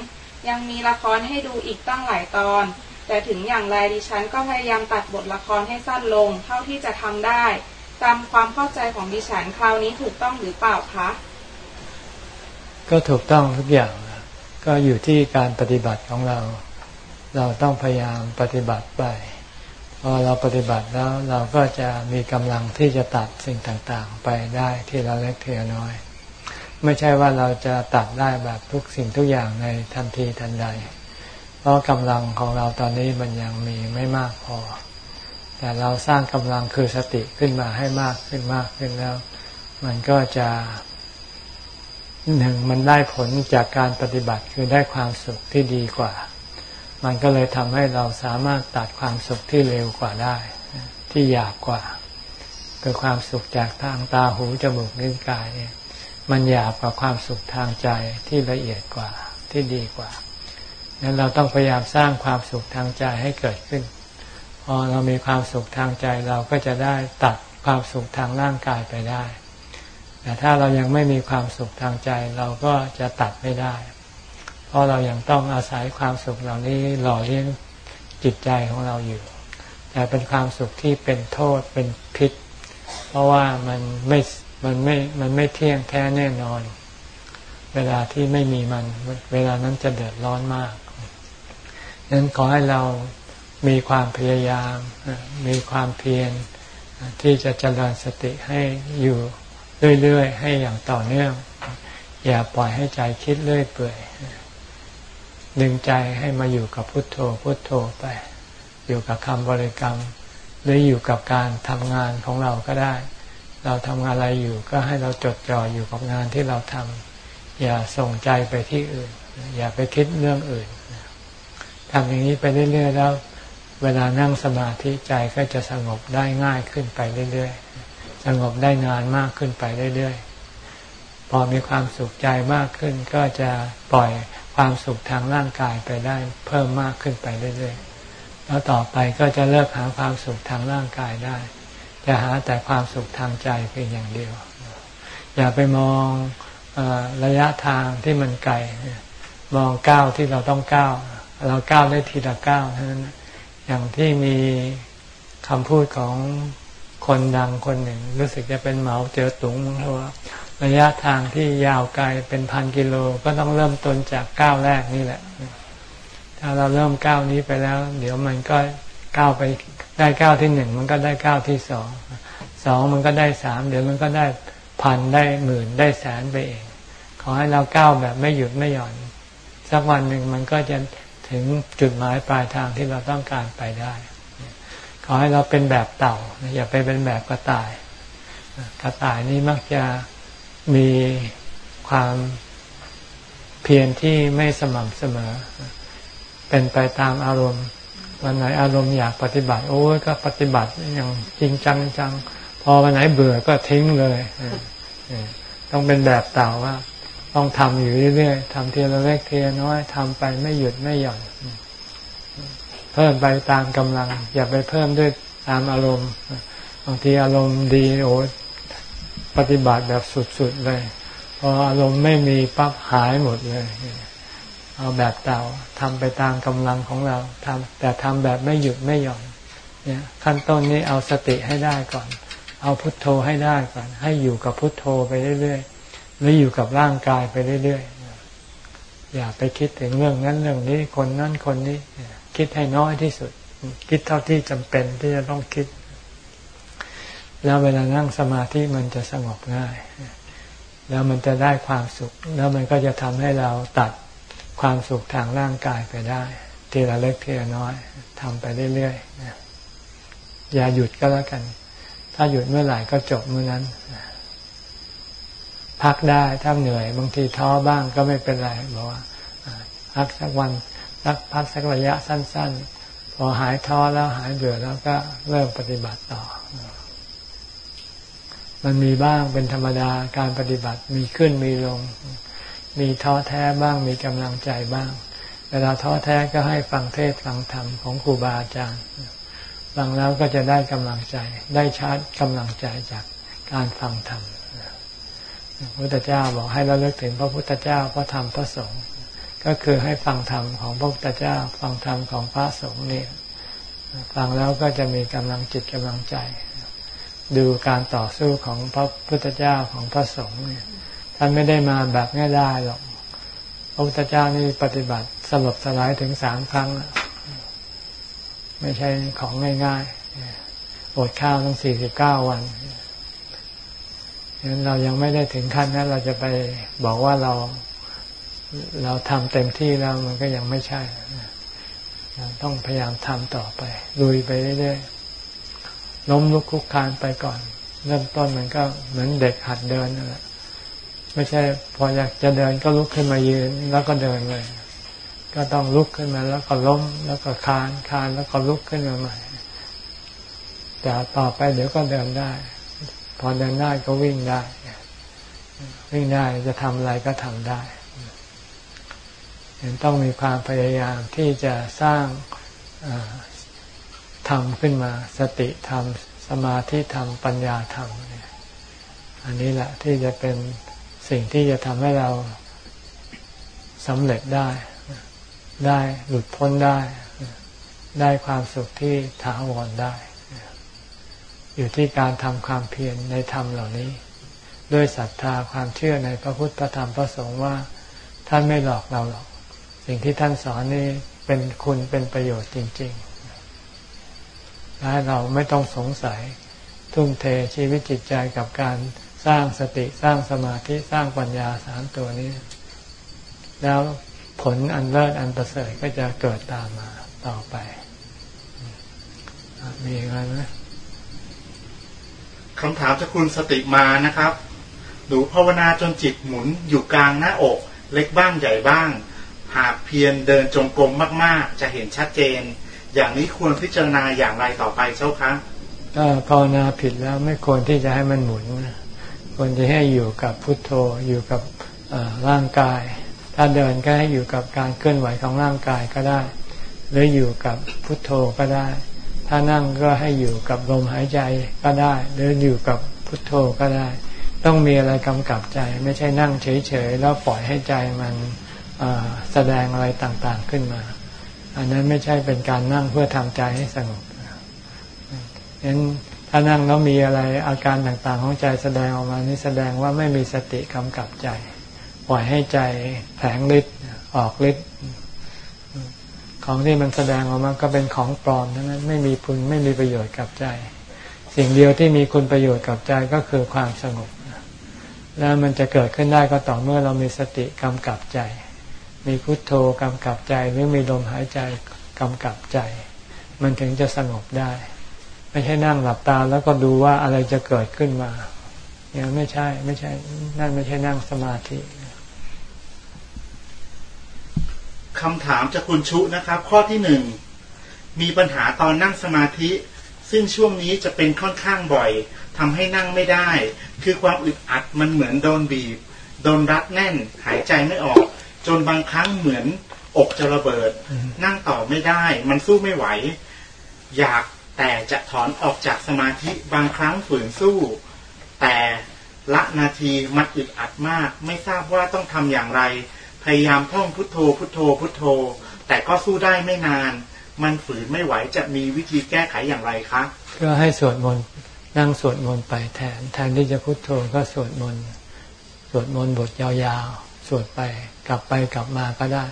ยังมีละครให้ดูอีกตั้งหลายตอน แต่ถึงอย่างไรดิฉันก็พยายามตัดบทละครให้สั้นลง เท่าที่จะทำได้ ตามความเข้าใจของดิฉันคราวนี้ถูกต้องหรือเปล่าคะ ก็ถูกต้องทุกอย่างก็อยู่ที่การปฏิบัติของเรา เราต้องพยายามปฏิบัติไป พอเราปฏิบัติแล้วเราก็จะมีกำลังที่จะตัดสิ่งต่างๆ ไปได้ที่เราเล็กเทียน้อย ไม่ใช่ว่าเราจะตัดได้แบบทุกสิ่งทุกอย่างในทันทีทันใด เพราะกำลังของเราตอนนี้มันยังมีไม่มากพอ แต่เราสร้างกำลังคือสติขึ้นมาให้มากขึ้นมากขึ้นแล้ว มันก็จะหนึ่งมันได้ผลจากการปฏิบัติคือได้ความสุขที่ดีกว่า มันก็เลยทำให้เราสามารถตัดความสุขที่เร็วกว่าได้ ที่หยาบกว่าคือความสุขจากทางตาหูจมูกนิ้วกายเนี่ยมันหยาบกว่าความสุขทางใจที่ละเอียดกว่าที่ดีกว่านั้นเราต้องพยายามสร้างความสุขทางใจให้เกิดขึ้น พอเรามีความสุขทางใจเราก็จะได้ตัดความสุขทางร่างกายไปได้ แต่ถ้าเรายังไม่มีความสุขทางใจเราก็จะตัดไม่ได้ ราะเรายัางต้องอาศัยความสุขเหล่านี้หล่อเลี้ยงจิตใจของเราอยู่ แต่เป็นความสุขที่เป็นโทษเป็นพิษ เพราะว่ามันไม่มันไม่มันไม่เที่ยงแท้แน่นอน เวลาที่ไม่มีมัน เวลานั้นจะเดือดร้อนมากดังนั้นขอให้เรามีความพยายาม มีความเพียรที่จะเจริญสติให้อยู่เรื่อยๆ ให้อย่างต่อเนื่อง อย่าปล่อยให้ใจคิดเรื่อยเปื่อย ดึงใจให้มาอยู่กับพุทโธพุทโธไป อยู่กับคำบริกรรม หรืออยู่กับการทำงานของเราก็ได้ เราทำงานอะไรอยู่ก็ให้เราจดจ่ออยู่กับงานที่เราทำอย่าส่งใจไปที่อื่น อย่าไปคิดเรื่องอื่นทำอย่างนี้ไปเรื่อยๆแล้ว เวลานั่งสมาธิใจก็จะสงบได้ง่ายขึ้นไปเรื่อยๆ สงบได้นานมากขึ้นไปเรื่อยๆ พอมีความสุขใจมากขึ้นก็จะปล่อย ความสุขทางร่างกายไปได้เพิ่มมากขึ้นไปเรื่อยๆ แล้วต่อไปก็จะเลิกหาความสุขทางร่างกายได้ จะหาแต่ความสุขทางใจเพียงอย่างเดียว อย่าไปมองอระยะทางที่มันไกล มองก้าวที่เราต้องก้าว เราก้าวได้ทีละก้าวเท่านั้น อย่างที่มีคำพูดของคนดังคนหนึ่ง รู้สึกจะเป็นเหมาเจ๋อตุงว่า ระยะทางที่ยาวไกลเป็นพันกิโลก็ต้องเริ่มต้นจากก้าวแรกนี่แหละ ถ้าเราเริ่มก้าวนี้ไปแล้ว เดี๋ยวมันก็ก้าวไปได้ก้าวที่หนึ่งมันก็ได้ก้าวที่สองสองมันก็ได้สามเดี๋ยวมันก็ได้พันได้หมื่นได้แสนไปเอง ขอให้เราก้าวแบบไม่หยุดไม่หย่อน สักวันหนึ่งมันก็จะถึงจุดหมายปลายทางที่เราต้องการไปได้ ขอให้เราเป็นแบบเต่าอย่าไปเป็นแบบกระต่าย กระต่ายนี่มักจะ มีความเพียรที่ไม่สม่ำเสมอ เป็นไปตามอารมณ์ วันไหนอารมณ์อยากปฏิบัติ โอ้ยก็ปฏิบัติอย่างจริงจังจังพอวันไหนเบื่อก็ทิ้งเลยต้องเป็นแบบเต่าว่า ต้องทำอยู่เรื่อยๆทำเทีละเล็กเทีละน้อยทำไปไม่หยุดไม่หย่อนเพิ่มไปตามกำลัง อย่าไปเพิ่มด้วยตามอารมณ์บางทีอารมณ์ดีโอ้ ปฏิบัติแบบสุดๆเลยพออารมณ์ไม่มีปั๊บหายหมดเลย เอาแบบเต่าทำไปตามกำลังของเราทำแต่ทำแบบไม่หยุดไม่หย่อนเนี่ยขั้นต้นนี้เอาสติให้ได้ก่อน เอาพุทโธให้ได้ก่อน ให้อยู่กับพุทโธไปเรื่อยๆหรืออยู่กับร่างกายไปเรื่อยๆอย่าไปคิดถึงเรื่องนั้นเรื่องนี้คนนั้นคนนี้คิดให้น้อยที่สุด คิดเท่าที่จำเป็นที่จะต้องคิด แล้วเวลานั่งสมาธิมันจะสงบง่าย แล้วมันจะได้ความสุข แล้วมันก็จะทำให้เราตัดความสุขทางร่างกายไปได้ ทีละเล็กทีละน้อยทำไปเรื่อยๆอย่าหยุดก็แล้วกัน ถ้าหยุดเมื่อไหร่ก็จบเมื่อนั้น พักได้ถ้าเหนื่อย บางทีท้อบ้างก็ไม่เป็นไรบอกว่าพักสักวันสักพักสักระยะสั้น ๆ พอหายท้อแล้วหายเบื่อแล้วก็เริ่มปฏิบัติต่อ มันมีบ้างเป็นธรรมดาการปฏิบัติมีขึ้นมีลง มีท้อแท้บ้างมีกำลังใจบ้าง เวลาท้อแท้ก็ให้ฟังเทศฟังธรรมของครูบาอาจารย์ฟังแล้วก็จะได้กำลังใจ ได้ชาร์จกำลังใจจากการฟังธรรมพระพุทธเจ้าบอกให้เราเลิกถึงพระพุทธเจ้าพระธรรมพระสงฆ์ก็คือให้ฟังธรรมของพระพุทธเจ้า ฟังธรรมของพระสงฆ์นี่ฟังแล้วก็จะมีกำลังจิตกำลังใจ ดูการต่อสู้ของพระพุทธเจ้าของพระสงฆ์เนี่ยท่านไม่ได้มาแบบง่ายได้หรอกพระพุทธเจ้านี่ปฏิบัติสลบสลายถึงสามครั้ง ไม่ใช่ของง่ายๆอดข้าวตั้งสี่สิบเก้าวันงั้นเรายังไม่ได้ถึงขั้นนั้นเราจะไปบอกว่าเราเราทำเต็มที่แล้วมันก็ยังไม่ใช่ ต้องพยายามทำต่อไปลุยไปเรื่อยๆ ล้มลุกคุกคานไปก่อน เริ่มต้นมันก็เหมือนเด็กหัดเดินนั่นแหละไม่ใช่พออยากจะเดินก็ลุกขึ้นมายืนแล้วก็เดินเลย ก็ต้องลุกขึ้นมาแล้วก็ล้มแล้วก็คานคานแล้วก็ลุกขึ้นมาใหม่แต่ต่อไปเดี๋ยวก็เดินได้ พอเดินได้ก็วิ่งได้ วิ่งได้จะทำอะไรก็ทำได้ยังต้องมีความพยายามที่จะสร้าง ธรรมขึ้นมา สติธรรม สมาธิธรรม ปัญญาธรรมอันนี้แหละที่จะเป็นสิ่งที่จะทำให้เราสำเร็จได้ ได้หลุดพ้นได้ ได้ความสุขที่ถาวรได้ อยู่ที่การทำความเพียรในธรรมเหล่านี้ ด้วยศรัทธาความเชื่อในพระพุทธพระธรรมพระสงฆ์ว่า ท่านไม่หลอกเราหรอก สิ่งที่ท่านสอนนี่เป็นคุณเป็นประโยชน์จริง ๆ และเราไม่ต้องสงสัย ทุ่มเทชีวิตจิตใจกับการสร้างสติสร้างสมาธิสร้างปัญญาสามตัวนี้ แล้วผลอันเลิศอันประเสริฐก็จะเกิดตามมาต่อไป มีอะไรไหมคำถามจากคุณสติมานะครับหนูภาวนาจนจิตหมุนอยู่กลางหน้าอก เล็กบ้างใหญ่บ้าง หากเพียรเดินจงกรมมากๆ จะเห็นชัดเจน อย่างนี้ควรพิจารณาอย่างไรต่อไปเจ้าคะถ้าภาวนาผิดแล้วไม่ควรที่จะให้มันหมุนควรจะให้อยู่กับพุทโธอยู่กับร่างกาย ถ้าเดินก็ให้อยู่กับการเคลื่อนไหวของร่างกายก็ได้ หรืออยู่กับพุทโธก็ได้ ถ้านั่งก็ให้อยู่กับลมหายใจก็ได้ หรืออยู่กับพุทโธก็ได้ ต้องมีอะไรกำกับใจ ไม่ใช่นั่งเฉยๆแล้วปล่อยให้ใจมันแสดงอะไรต่างๆขึ้นมา อันนั้นไม่ใช่เป็นการนั่งเพื่อทำใจให้สงบฉะนั้นถ้านั่งแล้วมีอะไรอาการต่างๆของใจแสดงออกมานี่แสดงว่าไม่มีสติกำกับใจ ปล่อยให้ใจแผลงฤทธิ์ออกฤทธิ์ของที่มันแสดงออกมาก็เป็นของปลอมทั้งนั้นไม่มีคุณไม่มีประโยชน์กับใจ สิ่งเดียวที่มีคุณประโยชน์กับใจก็คือความสงบ แล้วมันจะเกิดขึ้นได้ก็ต่อเมื่อเรามีสติกำกับใจ มีพุทโธกำกับใจหรือมีลมหายใจกำกับใจ มันถึงจะสงบได้ ไม่ใช่นั่งหลับตาแล้วก็ดูว่าอะไรจะเกิดขึ้นมาเนี่ยไม่ใช่ไม่ใช่ นั่นไม่ใช่นั่งสมาธิคำถามจากคุณชุนะครับ ข้อที่หนึ่งมีปัญหาตอนนั่งสมาธิ ซึ่งช่วงนี้จะเป็นค่อนข้างบ่อยทำให้นั่งไม่ได้ คือความอึดอัดมันเหมือนโดนบีบ โดนรัดแน่น หายใจไม่ออก จนบางครั้งเหมือนอกจะระเบิด นั่งต่อไม่ได้ มันสู้ไม่ไหว อยากแต่จะถอนออกจากสมาธิบางครั้งฝืนสู้ แต่ละนาทีมันอึดอัดมาก ไม่ทราบว่าต้องทำอย่างไร พยายามท่องพุทโธ พุทโธ พุทโธ แต่ก็สู้ได้ไม่นาน มันฝืนไม่ไหวจะมีวิธีแก้ไขอย่างไรคะก็ให้สวดมนต์นั่งสวดมนต์ไปแทน แทนที่จะพุทโธก็สวดมนต์สวดมนต์บทยาวๆ สวดไป กลับไปกลับมาก็ได้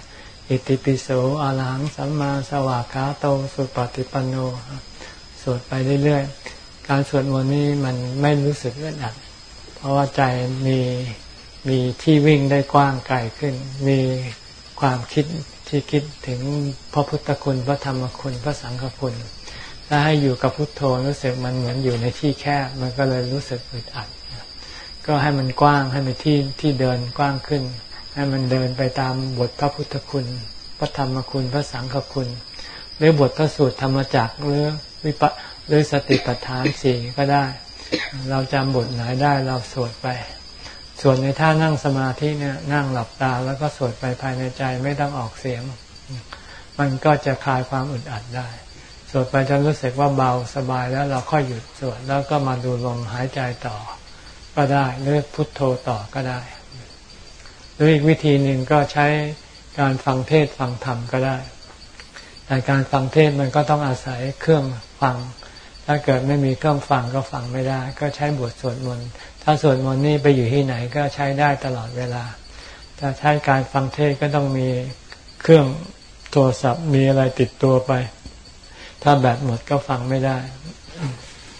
อิติปิโสอาลังสัมมาสวากขาโตสุปฏิปันโนสวดไปเรื่อยๆ การสวดมนต์นี้มันไม่รู้สึกอึดอัด เพราะว่าใจมีมีที่วิ่งได้กว้างไกลขึ้น มีความคิดที่คิดถึงพระพุทธคุณพระธรรมคุณพระสังฆคุณถ้าให้อยู่กับพุทโธรู้สึกมันเหมือนอยู่ในที่แคบมันก็เลยรู้สึกอึดอัด ก็ให้มันกว้างให้มันที่ที่เดินกว้างขึ้น ให้มันเดินไปตามบทพระพุทธคุณ พระธรรมคุณ พระสังฆคุณ หรือบทพระสูตรธรรมจักรหรือวิปะหรือสติปัฏฐานสี่ก็ได้ เราจำบทไหนได้เราสวดไป ส่วนในท่านั่งสมาธิเนี่ยนั่งหลับตาแล้วก็สวดไปภายในใจไม่ต้องออกเสียง มันก็จะคลายความอึดอัดได้ สวดไปจนรู้สึกว่าเบาสบายแล้วเราค่อยหยุดสวดแล้วก็มาดูลมหายใจต่อ ก็ได้หรือพุทโธต่อก็ได้ หรืออีกวิธีหนึ่งก็ใช้การฟังเทศฟังธรรมก็ได้ แต่การฟังเทศมันก็ต้องอาศัยเครื่องฟัง ถ้าเกิดไม่มีเครื่องฟังก็ฟังไม่ได้ ก็ใช้บทสวดมนต์ ถ้าสวดมนต์นี่ไปอยู่ที่ไหนก็ใช้ได้ตลอดเวลา ถ้าใช้การฟังเทศก็ต้องมีเครื่องโทรศัพท์มีอะไรติดตัวไป ถ้าแบตหมดก็ฟังไม่ได้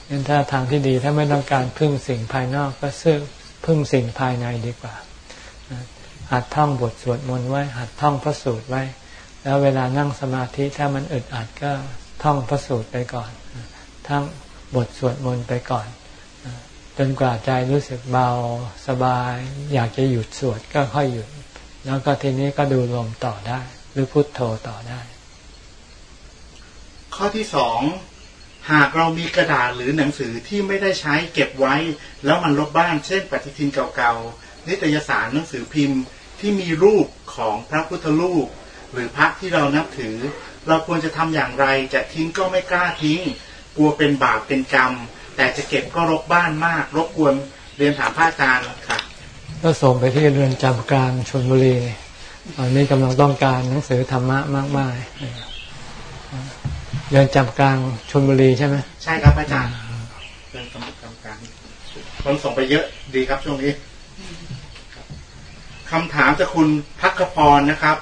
งั้นถ้าทางที่ดีถ้าไม่ต้องการพึ่งสิ่งภายนอกก็ซื้อพึ่งสิ่งภายในดีกว่า หัดท่องบทสวดมนต์ไว้ หัดท่องพระสูตรไว้ แล้วเวลานั่งสมาธิถ้ามันอึดอัดก็ท่องพระสูตรไปก่อนทั้งบทสวดมนต์ไปก่อน จนกว่าใจรู้สึกเบาสบาย อยากจะหยุดสวดก็ค่อยหยุด แล้วก็ทีนี้ก็ดูลมต่อได้ หรือพุทโธต่อได้ ข้อที่สองหากเรามีกระดาษหรือหนังสือที่ไม่ได้ใช้เก็บไว้ แล้วมันลบบ้านเช่น ปฏิทินเก่าๆนิตยสารหนังสือพิมพ์ ที่มีรูปของพระพุทธรูปหรือพระที่เรานับถือ เราควรจะทำอย่างไร จะทิ้งก็ไม่กล้าทิ้ง กลัวเป็นบาปเป็นกรรม แต่จะเก็บก็รกบ้านมาก รบกวนเรียนถามพระอาจารย์ค่ะก็ส่งไปที่เรือนจำกลางชนบุรีตอนนี้กำลังต้องการหนังสือธรรมะมากมายเรือนจำกลางชนบุรีใช่ไหมใช่ครับอาจารย์เรื่องกำกำการคนส่งไปเยอะดีครับช่วงนี้ คำถามจากคุณพักพรนะครับ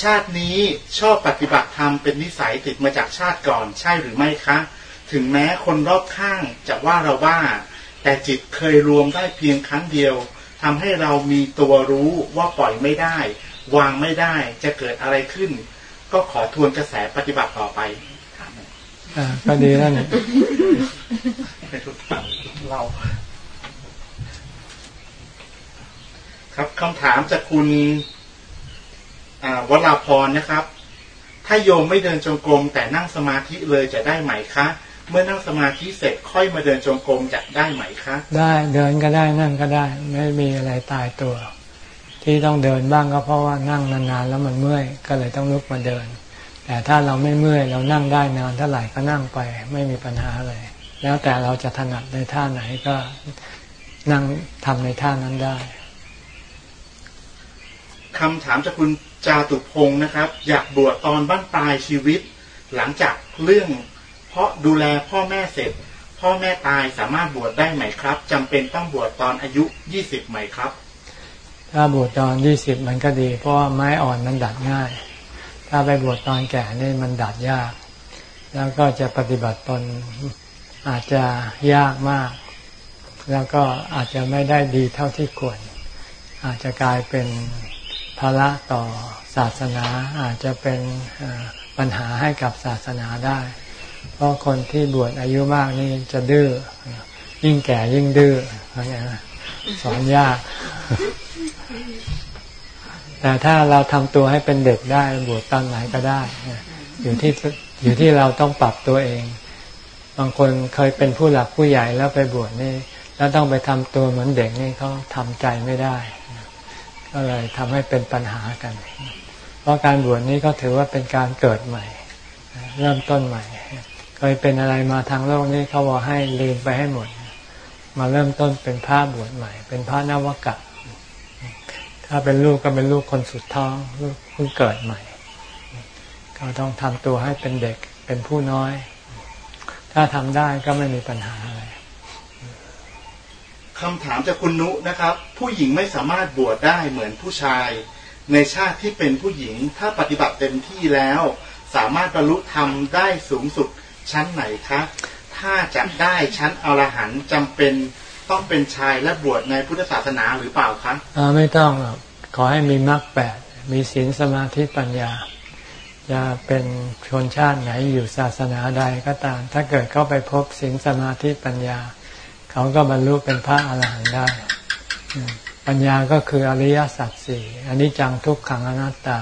ชาตินี้ชอบปฏิบัติธรรมเป็นนิสัยติดมาจากชาติก่อนใช่หรือไม่คะ ถึงแม้คนรอบข้างจะว่าเราว่า แต่จิตเคยรวมได้เพียงครั้งเดียวทำให้เรามีตัวรู้ว่าปล่อยไม่ได้ วางไม่ได้จะเกิดอะไรขึ้น ก็ขอทวนกระแสปฏิบัติต่อไปอ่าก็ดีแล้วนี่เป็นทุกเรา ครับคำถามจากคุณวราพรนะครับ ถ้าโยมไม่เดินจงกรมแต่นั่งสมาธิเลยจะได้ไหมคะ เมื่อนั่งสมาธิเสร็จค่อยมาเดินจงกรมจะได้ไหมคะ ได้เดินก็ได้นั่งก็ได้ ไม่มีอะไรตายตัว ที่ต้องเดินบ้างก็เพราะว่านั่งนานๆแล้วมันเมื่อยก็เลยต้องลุกมาเดิน แต่ถ้าเราไม่เมื่อยเรานั่งได้นานเท่าไหร่ก็นั่งไปไม่มีปัญหาเลย แล้วแต่เราจะถนัดในท่าไหนก็นั่งทำในท่านั้นได้ คำถามจากคุณจาตุพงศ์นะครับ อยากบวชตอนบ้านปลายชีวิต หลังจากเรื่อง เพราะดูแลพ่อแม่เสร็จ พ่อแม่ตายสามารถบวชได้ไหมครับจำเป็นต้องบวชตอนอายุยี่สิบไหมครับ ถ้าบวชตอนยี่สิบมันก็ดี เพราะไม้อ่อนมันดัดง่าย ถ้าไปบวชตอนแก่นี่มันดัดยาก แล้วก็จะปฏิบัติตนอาจจะยากมาก แล้วก็อาจจะไม่ได้ดีเท่าที่ควร อาจจะกลายเป็น ภาระต่อศาสนาอาจจะเป็นปัญหาให้กับศาสนาได้ เพราะคนที่บวชอายุมากนี่จะดื้อ ยิ่งแก่ยิ่งดื้อเข้าใจไหมสอนยาก แต่ถ้าเราทำตัวให้เป็นเด็กได้บวชตอนไหนก็ได้ อยู่ที่อยู่ที่เราต้องปรับตัวเอง บางคนเคยเป็นผู้หลักผู้ใหญ่แล้วไปบวชนี่ แล้วต้องไปทำตัวเหมือนเด็กนี่เขาทำใจไม่ได้ ก็เลยทำให้เป็นปัญหากัน เพราะการบวชนี้ก็ถือว่าเป็นการเกิดใหม่ เริ่มต้นใหม่ เคยเป็นอะไรมาทางโลกนี้เขาบอกให้ลืมไปให้หมด มาเริ่มต้นเป็นพระบวชใหม่ เป็นพระนวกะถ้าเป็นลูกก็เป็นลูกคนสุดท้องลูกเพิ่งเกิดใหม่ก็ต้องทำตัวให้เป็นเด็กเป็นผู้น้อย ถ้าทำได้ก็ไม่มีปัญหาอะไร คำถามจากคุณนุนะครับ ผู้หญิงไม่สามารถบวชได้เหมือนผู้ชาย ในชาติที่เป็นผู้หญิงถ้าปฏิบัติเต็มที่แล้ว สามารถบรรลุธรรมได้สูงสุดชั้นไหนคะถ้าจะได้ชั้นอรหันต์จำเป็นต้องเป็นชายและบวชในพุทธศาสนาหรือเปล่าคะอ่าไม่ต้องหรอกขอให้มีมรรคแปดมีศีลสมาธิปัญญาจะเป็นชนชาติไหนอยู่ศาสนาใดก็ตาม ถ้าเกิดเข้าไปพบศีลสมาธิปัญญา เขาก็บรรลุเป็นพระอรหันต์ได้ ปัญญาก็คืออริยสัจสี่อันนี้จังทุกขังอนัตตา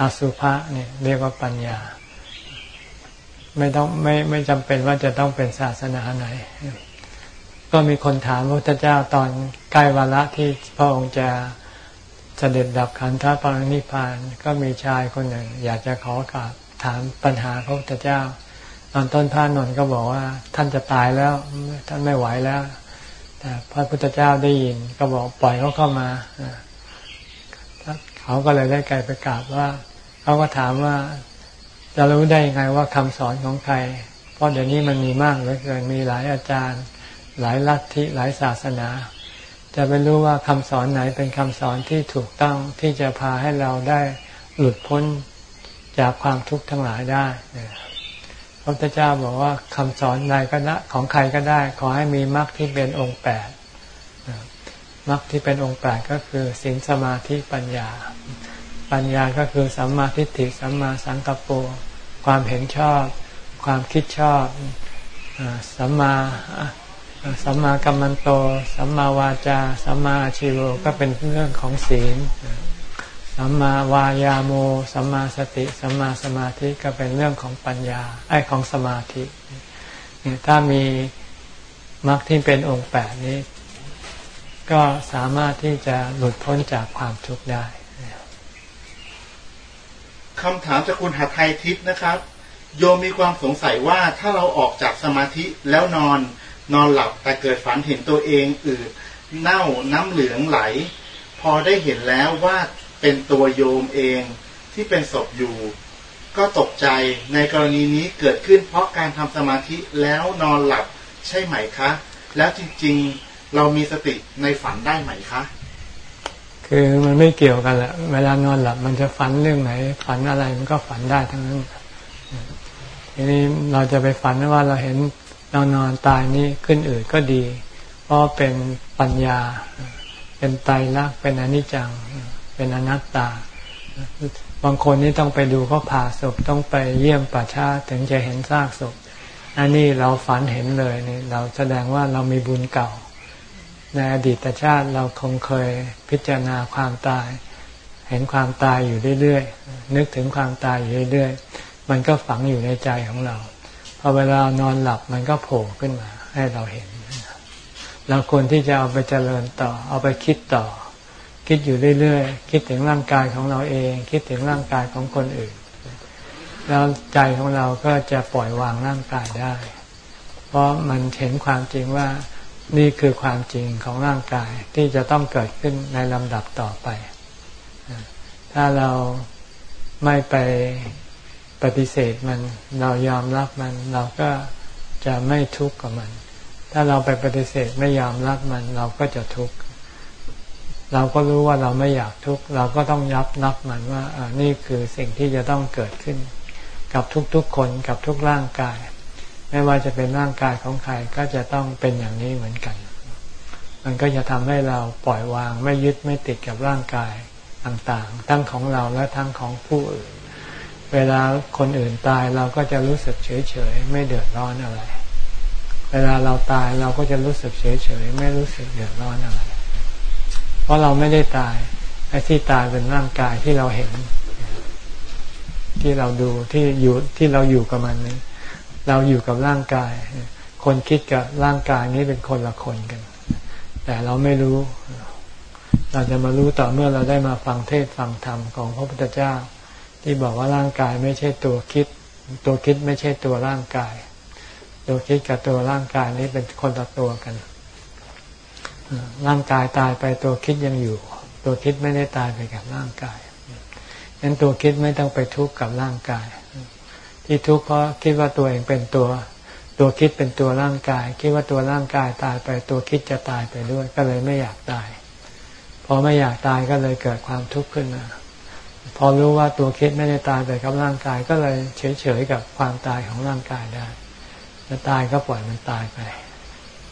อสุภะเนี่ยเรียกว่าปัญญา ไม่ต้องไม่ไม่จำเป็นว่าจะต้องเป็นศาสนาไหน ก็มีคนถามพระพุทธเจ้าตอนใกล้วาระที่พระองค์จะเสด็จดับขันธปรินิพานก็มีชายคนหนึ่ง อยากจะขอกราบถามปัญหาพระพุทธเจ้า ตอนต้นพระนนท์ก็บอกว่า ท่านจะตายแล้ว ท่านไม่ไหวแล้ว แต่พระพุทธเจ้าได้ยิน ก็บอกปล่อยเขาเข้ามาเขาก็เลยได้ไกลไปกราบว่าเขาก็ถามว่าจะรู้ได้ยังไงว่าคำสอนของใคร เพราะเดี๋ยวนี้มันมีมากเหลือเกินมีหลายอาจารย์ หลายลัทธิหลายศาสนา จะไปรู้ว่าคำสอนไหนเป็นคำสอนที่ถูกต้องที่จะพาให้เราได้หลุดพ้นจากความทุกข์ทั้งหลายได้ พระพุทธเจ้าบอกว่าคำสอนใดก็ได้ของใครก็ได้ ขอให้มีมรรคที่เป็นองค์แปดมรรคที่เป็นองค์แปดก็คือศีลสมาธิปัญญา ปัญญาก็คือสัมมาทิฏฐิสัมมาสังกัปปะความเห็นชอบ ความคิดชอบสัมมาสัมมากัมมันโต สัมมาวาจา สัมมาชีโวก็เป็นเรื่องของศีล สัมมาวายาโมสัมมาสติสัมมาสมาธิก็เป็นเรื่องของปัญญาไอของสมาธิถ้ามีมรรคที่เป็นองค์แปดนี้ ก็สามารถที่จะหลุดพ้นจากความทุกข์ได้คำถามจากคุณหาไทยทิพย์นะครับ โยมมีความสงสัยว่าถ้าเราออกจากสมาธิแล้วนอนนอนหลับแต่เกิดฝันเห็นตัวเองอืดเน่าน้ำเหลืองไหล พอได้เห็นแล้วว่า เป็นตัวโยมเองที่เป็นศพอยู่ ก็ตกใจในกรณีนี้เกิดขึ้นเพราะการทำสมาธิแล้วนอนหลับใช่ไหมคะ แล้วจริงๆเรามีสติในฝันได้ไหมคะคือมันไม่เกี่ยวกันแหละ เวลานอนหลับมันจะฝันเรื่องไหน ฝันอะไรมันก็ฝันได้ทั้งนั้น ทีนี้เราจะไปฝันว่าเราเห็นเรานอนตายนี่ขึ้นอื่นก็ดี เพราะเป็นปัญญา เป็นไตรลักษณ์เป็นอนิจจัง เป็นอนัตตา บางคนนี่ต้องไปดูเขาผ่าศพต้องไปเยี่ยมป่าช้าถึงจะเห็นซากศพ อันนี้เราฝันเห็นเลยนี่เราแสดงว่าเรามีบุญเก่า ในอดีตชาติเราคงเคยพิจารณาความตาย เห็นความตายอยู่เรื่อยๆนึกถึงความตายอยู่เรื่อยๆมันก็ฝังอยู่ในใจของเราพอเวลานอนหลับมันก็โผล่ขึ้นมาให้เราเห็นเราควรที่จะเอาไปเจริญต่อ เอาไปคิดต่อ คิดอยู่เรื่อยๆ คิดถึงร่างกายของเราเอง คิดถึงร่างกายของคนอื่น แล้วใจของเราก็จะปล่อยวางร่างกายได้ เพราะมันเห็นความจริงว่านี่คือความจริงของร่างกายที่จะต้องเกิดขึ้นในลำดับต่อไป ถ้าเราไม่ไปปฏิเสธมันเรายอมรับมัน เราก็จะไม่ทุกข์กับมัน ถ้าเราไปปฏิเสธไม่ยอมรับมัน เราก็จะทุกข์ เราก็รู้ว่าเราไม่อยากทุกข์เราก็ต้องยับนับมันว่าอนี่คือสิ่งที่จะต้องเกิดขึ้น กับทุกๆคนกับทุกร่างกาย ไม่ว่าจะเป็นร่างกายของใครก็จะต้องเป็นอย่างนี้เหมือนกัน มันก็จะทำให้เราปล่อยวางไม่ยึดไม่ติดกับร่างกายต่างๆ ทั้งของเราและทั้งของผู้อื่น เวลาคนอื่นตายเราก็จะรู้สึกเฉยๆไม่เดือดร้อนอะไร เวลาเราตายเราก็จะรู้สึกเฉยๆไม่รู้สึกเดือดร้อนอะไร เพราะเราไม่ได้ตาย ไอ้ที่ตายเป็นร่างกายที่เราเห็น ที่เราดูที่อยู่ที่เราอยู่กับมันนี้เราอยู่กับร่างกาย คนคิดกับร่างกายนี้เป็นคนละคนกัน แต่เราไม่รู้ เราจะมารู้ต่อเมื่อเราได้มาฟังเทศฟังธรรมของพระพุทธเจ้า ที่บอกว่าร่างกายไม่ใช่ตัวคิด ตัวคิดไม่ใช่ตัวร่างกาย ตัวคิดกับตัวร่างกายนี้เป็นคนละตัวกัน ร่างกายตายไปตัวคิดยังอยู่ ตัวคิดไม่ได้ตายไปกับร่างกายงั้นตัวคิดไม่ต้องไปทุกข์กับร่างกาย ที่ทุกข์เพราะคิดว่าตัวเองเป็นตัว ตัวคิดเป็นตัวร่างกาย คิดว่าตัวร่างกายตายไป ตัวคิดจะตายไปด้วย ก็เลยไม่อยากตายพอไม่อยากตายก็เลยเกิดความทุกข์ขึ้นมาพอรู้ว่าตัวคิดไม่ได้ตายไปกับร่างกาย ก็เลยเฉยๆกับความตายของร่างกายได้จะตายก็ปล่อยมันตายไป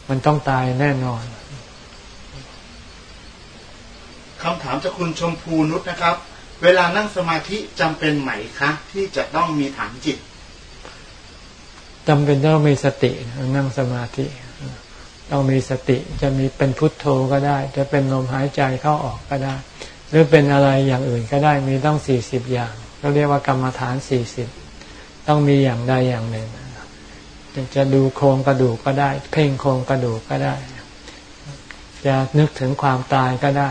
มันต้องตายแน่นอน คำถามจากคุณชมพูนุชนะครับ เวลานั่งสมาธิจำเป็นไหมคะที่จะต้องมีฐานจิตจำเป็นต้องมีสตินั่งสมาธิ ต้องมีสติจะมีเป็นพุทโธก็ได้ จะเป็นลมหายใจเข้าออกก็ได้ หรือเป็นอะไรอย่างอื่นก็ได้มีต้องสี่สิบอย่างก็เรียกว่ากรรมฐานสี่สิบต้องมีอย่างใดอย่างหนึ่งจะดูโครงกระดูกก็ได้ เพ่งโครงกระดูกก็ได้ จะนึกถึงความตายก็ได้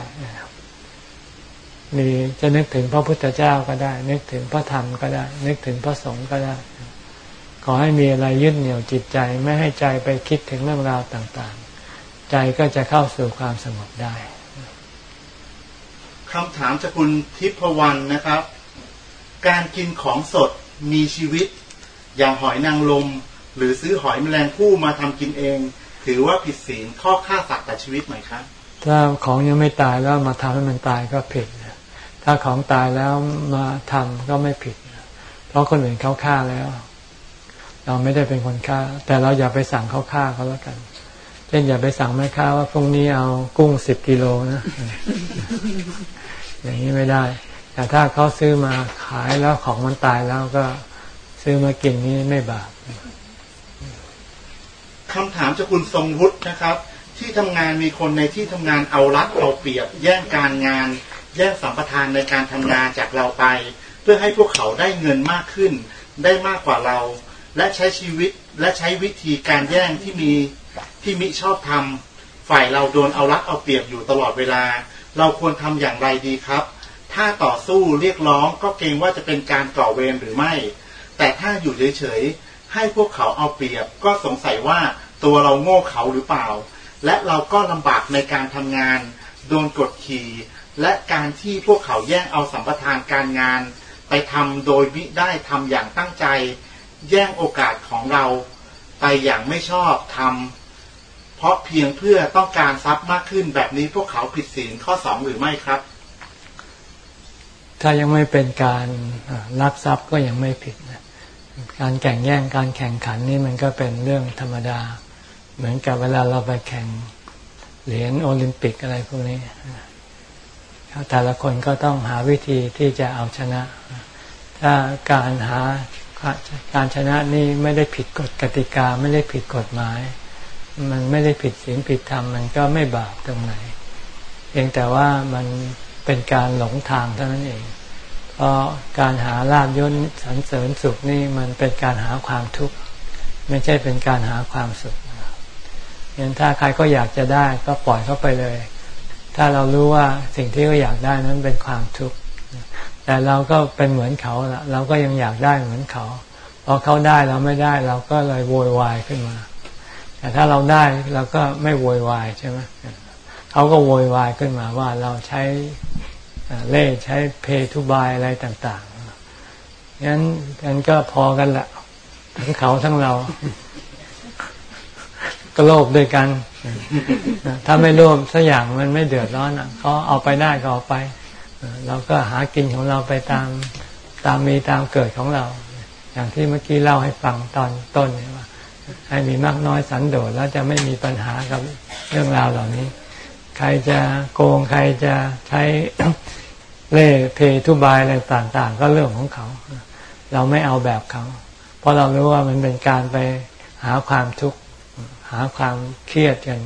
มีจะนึกถึงพระพุทธเจ้าก็ได้ นึกถึงพระธรรมก็ได้ นึกถึงพระสงฆ์ก็ได้ ขอให้มีอะไรยึดเหนี่ยวจิตใจไม่ให้ใจไปคิดถึงเรื่องราวต่างๆ ใจก็จะเข้าสู่ความสงบได้คำถามจากคุณทิพวรรณนะครับ การกินของสดมีชีวิต อย่างหอยนางรมหรือซื้อหอยแมลงภู่มาทำกินเอง ถือว่าผิดศีลข้อฆ่าสัตว์แต่ชีวิตไหมครับถ้าของยังไม่ตายแล้วมาทำให้มันตายก็ผิด ถ้าของตายแล้วมาทำก็ไม่ผิด เพราะคนอื่นเขาฆ่าแล้ว เราไม่ได้เป็นคนฆ่า แต่เราอย่าไปสั่งเขาฆ่าเขาแล้วกัน เช่นอย่าไปสั่งแม่ค้าว่าพรุ่งนี้เอากุ้งสิบกิโลนะ อย่างนี้ไม่ได้ แต่ถ้าเขาซื้อมาขายแล้วของมันตายแล้วก็ซื้อมากินนี้ไม่บาปคำถามจากคุณทรงวุฒินะครับ ที่ทำงานมีคนในที่ทำงานเอารัดเอาเปรียบ แย่งการงาน แย่งสัมปทานในการทำงานจากเราไป เพื่อให้พวกเขาได้เงินมากขึ้น ได้มากกว่าเรา และใช้ชีวิตและใช้วิธีการแย่งที่มีที่มิชอบทำฝ่ายเราโดนเอารัดเอาเปรียบอยู่ตลอดเวลา เราควรทำอย่างไรดีครับ ถ้าต่อสู้เรียกร้องก็เกรงว่าจะเป็นการก่อเวรหรือไม่ แต่ถ้าอยู่เฉยๆให้พวกเขาเอาเปรียบ ก็สงสัยว่าตัวเราโง่เขาหรือเปล่า และเราก็ลำบากในการทำงาน โดนกดขี่ และการที่พวกเขาแย่งเอาสัมปทานการงาน ไปทำโดยมิได้ทำอย่างตั้งใจ แย่งโอกาสของเรา ไปอย่างไม่ชอบทำเพราะเพียงเพื่อต้องการทรัพย์มากขึ้นแบบนี้พวกเขาผิดศีลข้อสองหรือไม่ครับ ถ้ายังไม่เป็นการลักทรัพย์ก็ยังไม่ผิดการแข่งแย่งการแข่งขันนี่มันก็เป็นเรื่องธรรมดา เหมือนกับเวลาเราไปแข่งเหรียญโอลิมปิกอะไรพวกนี้ แต่ละคนก็ต้องหาวิธีที่จะเอาชนะ ถ้าการหาการชนะนี่ไม่ได้ผิดกฎกติกาไม่ได้ผิดกฎหมาย มันไม่ได้ผิดศีลผิดธรรมมันก็ไม่บาปตรงไหน เพียงแต่ว่ามันเป็นการหลงทางเท่านั้นเอง เพราะการหาลาบยศสรรเสริญสุขนี่มันเป็นการหาความทุกข์ไม่ใช่เป็นการหาความสุขยันถ้าใครก็อยากจะได้ก็ปล่อยเขาไปเลย ถ้าเรารู้ว่าสิ่งที่เขาอยากได้นั้นเป็นความทุกข์แต่เราก็เป็นเหมือนเขาละเราก็ยังอยากได้เหมือนเขาพอเขาได้เราไม่ได้เราก็เลยโวยวายขึ้นมา แต่ถ้าเราได้เราก็ไม่โวยวายใช่ไหมเขาก็โวยวายขึ้นมาว่าเราใช้เล่ใช้เพทุบายอะไรต่างๆงั้นกันก็พอกันละทั้งเขาทั้งเรา ก็โลภด้วยกันถ้าไม่ร่วมสักอย่างมันไม่เดือดร้อนเขาเอาไปได้ก็เอาไปเราก็หากินของเราไปตามตามมีตามเกิดของเรา อย่างที่เมื่อกี้เล่าให้ฟังตอนต้นว่าให้มีมากน้อยสันโดษแล้วจะไม่มีปัญหากับเรื่องราวเหล่านี้ ใครจะโกงใครจะใช้เล่เพทุบายอะไรต่าง ๆ ก็เรื่องของเขา เราไม่เอาแบบเขา เพราะเรารู้ว่ามันเป็นการไปหาความทุกข์าความเครียดกัน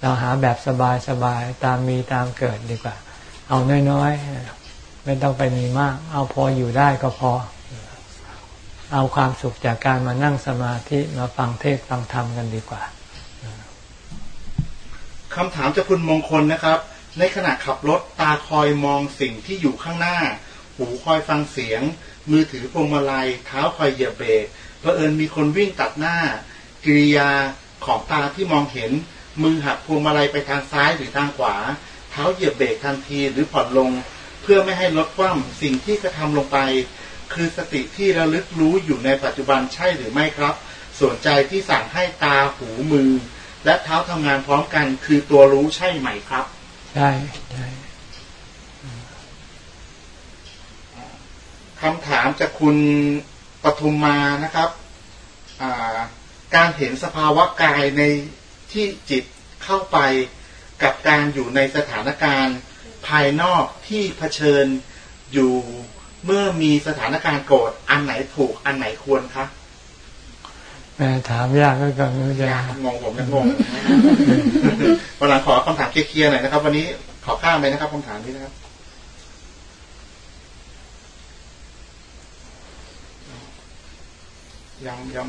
เราหาแบบสบายๆตามมีตามเกิดดีกว่า เอาน้อยๆ ไม่ต้องไปมีมาก เอาพออยู่ได้ก็พอ เอาความสุขจากการมานั่งสมาธิมาฟังเทศฟังธรรมกันดีกว่าคำถามจากคุณมงคลนะครับ ในขณะขับรถตาคอยมองสิ่งที่อยู่ข้างหน้า หูคอยฟังเสียง มือถือพวงมาลัย เท้าคอยเหยียบเบรกเพอเอิญมีคนวิ่งตัดหน้า กิริยา ของตาที่มองเห็น มือหักพวงมาลัยไปทางซ้ายหรือทางขวา เท้าเหยียบเบรกทันทีหรือผ่อนลง เพื่อไม่ให้รถคว่ำสิ่งที่กระทำลงไป คือสติที่ระลึกรู้อยู่ในปัจจุบันใช่หรือไม่ครับ ส่วนใจที่สั่งให้ตาหูมือ และเท้าทำงานพร้อมกัน คือตัวรู้ใช่ไหมครับใช่ใช่คำถามจากคุณปทุมมานะครับ การเห็นสภาวะกายในที่จิตเข้าไปกับการอยู่ในสถานการณ์ภายนอกที่เผชิญอยู่เมื่อมีสถานการณ์โกรธอันไหนถูกอันไหนควรคะแม่ถามยากก็กันไม่จะงงผมยังงงวันหลังขอคำถามเคลียร์หน่อยนะครับ วันนี้ขอข้ามไปนะครับคำถามนี้นะครับยังยัง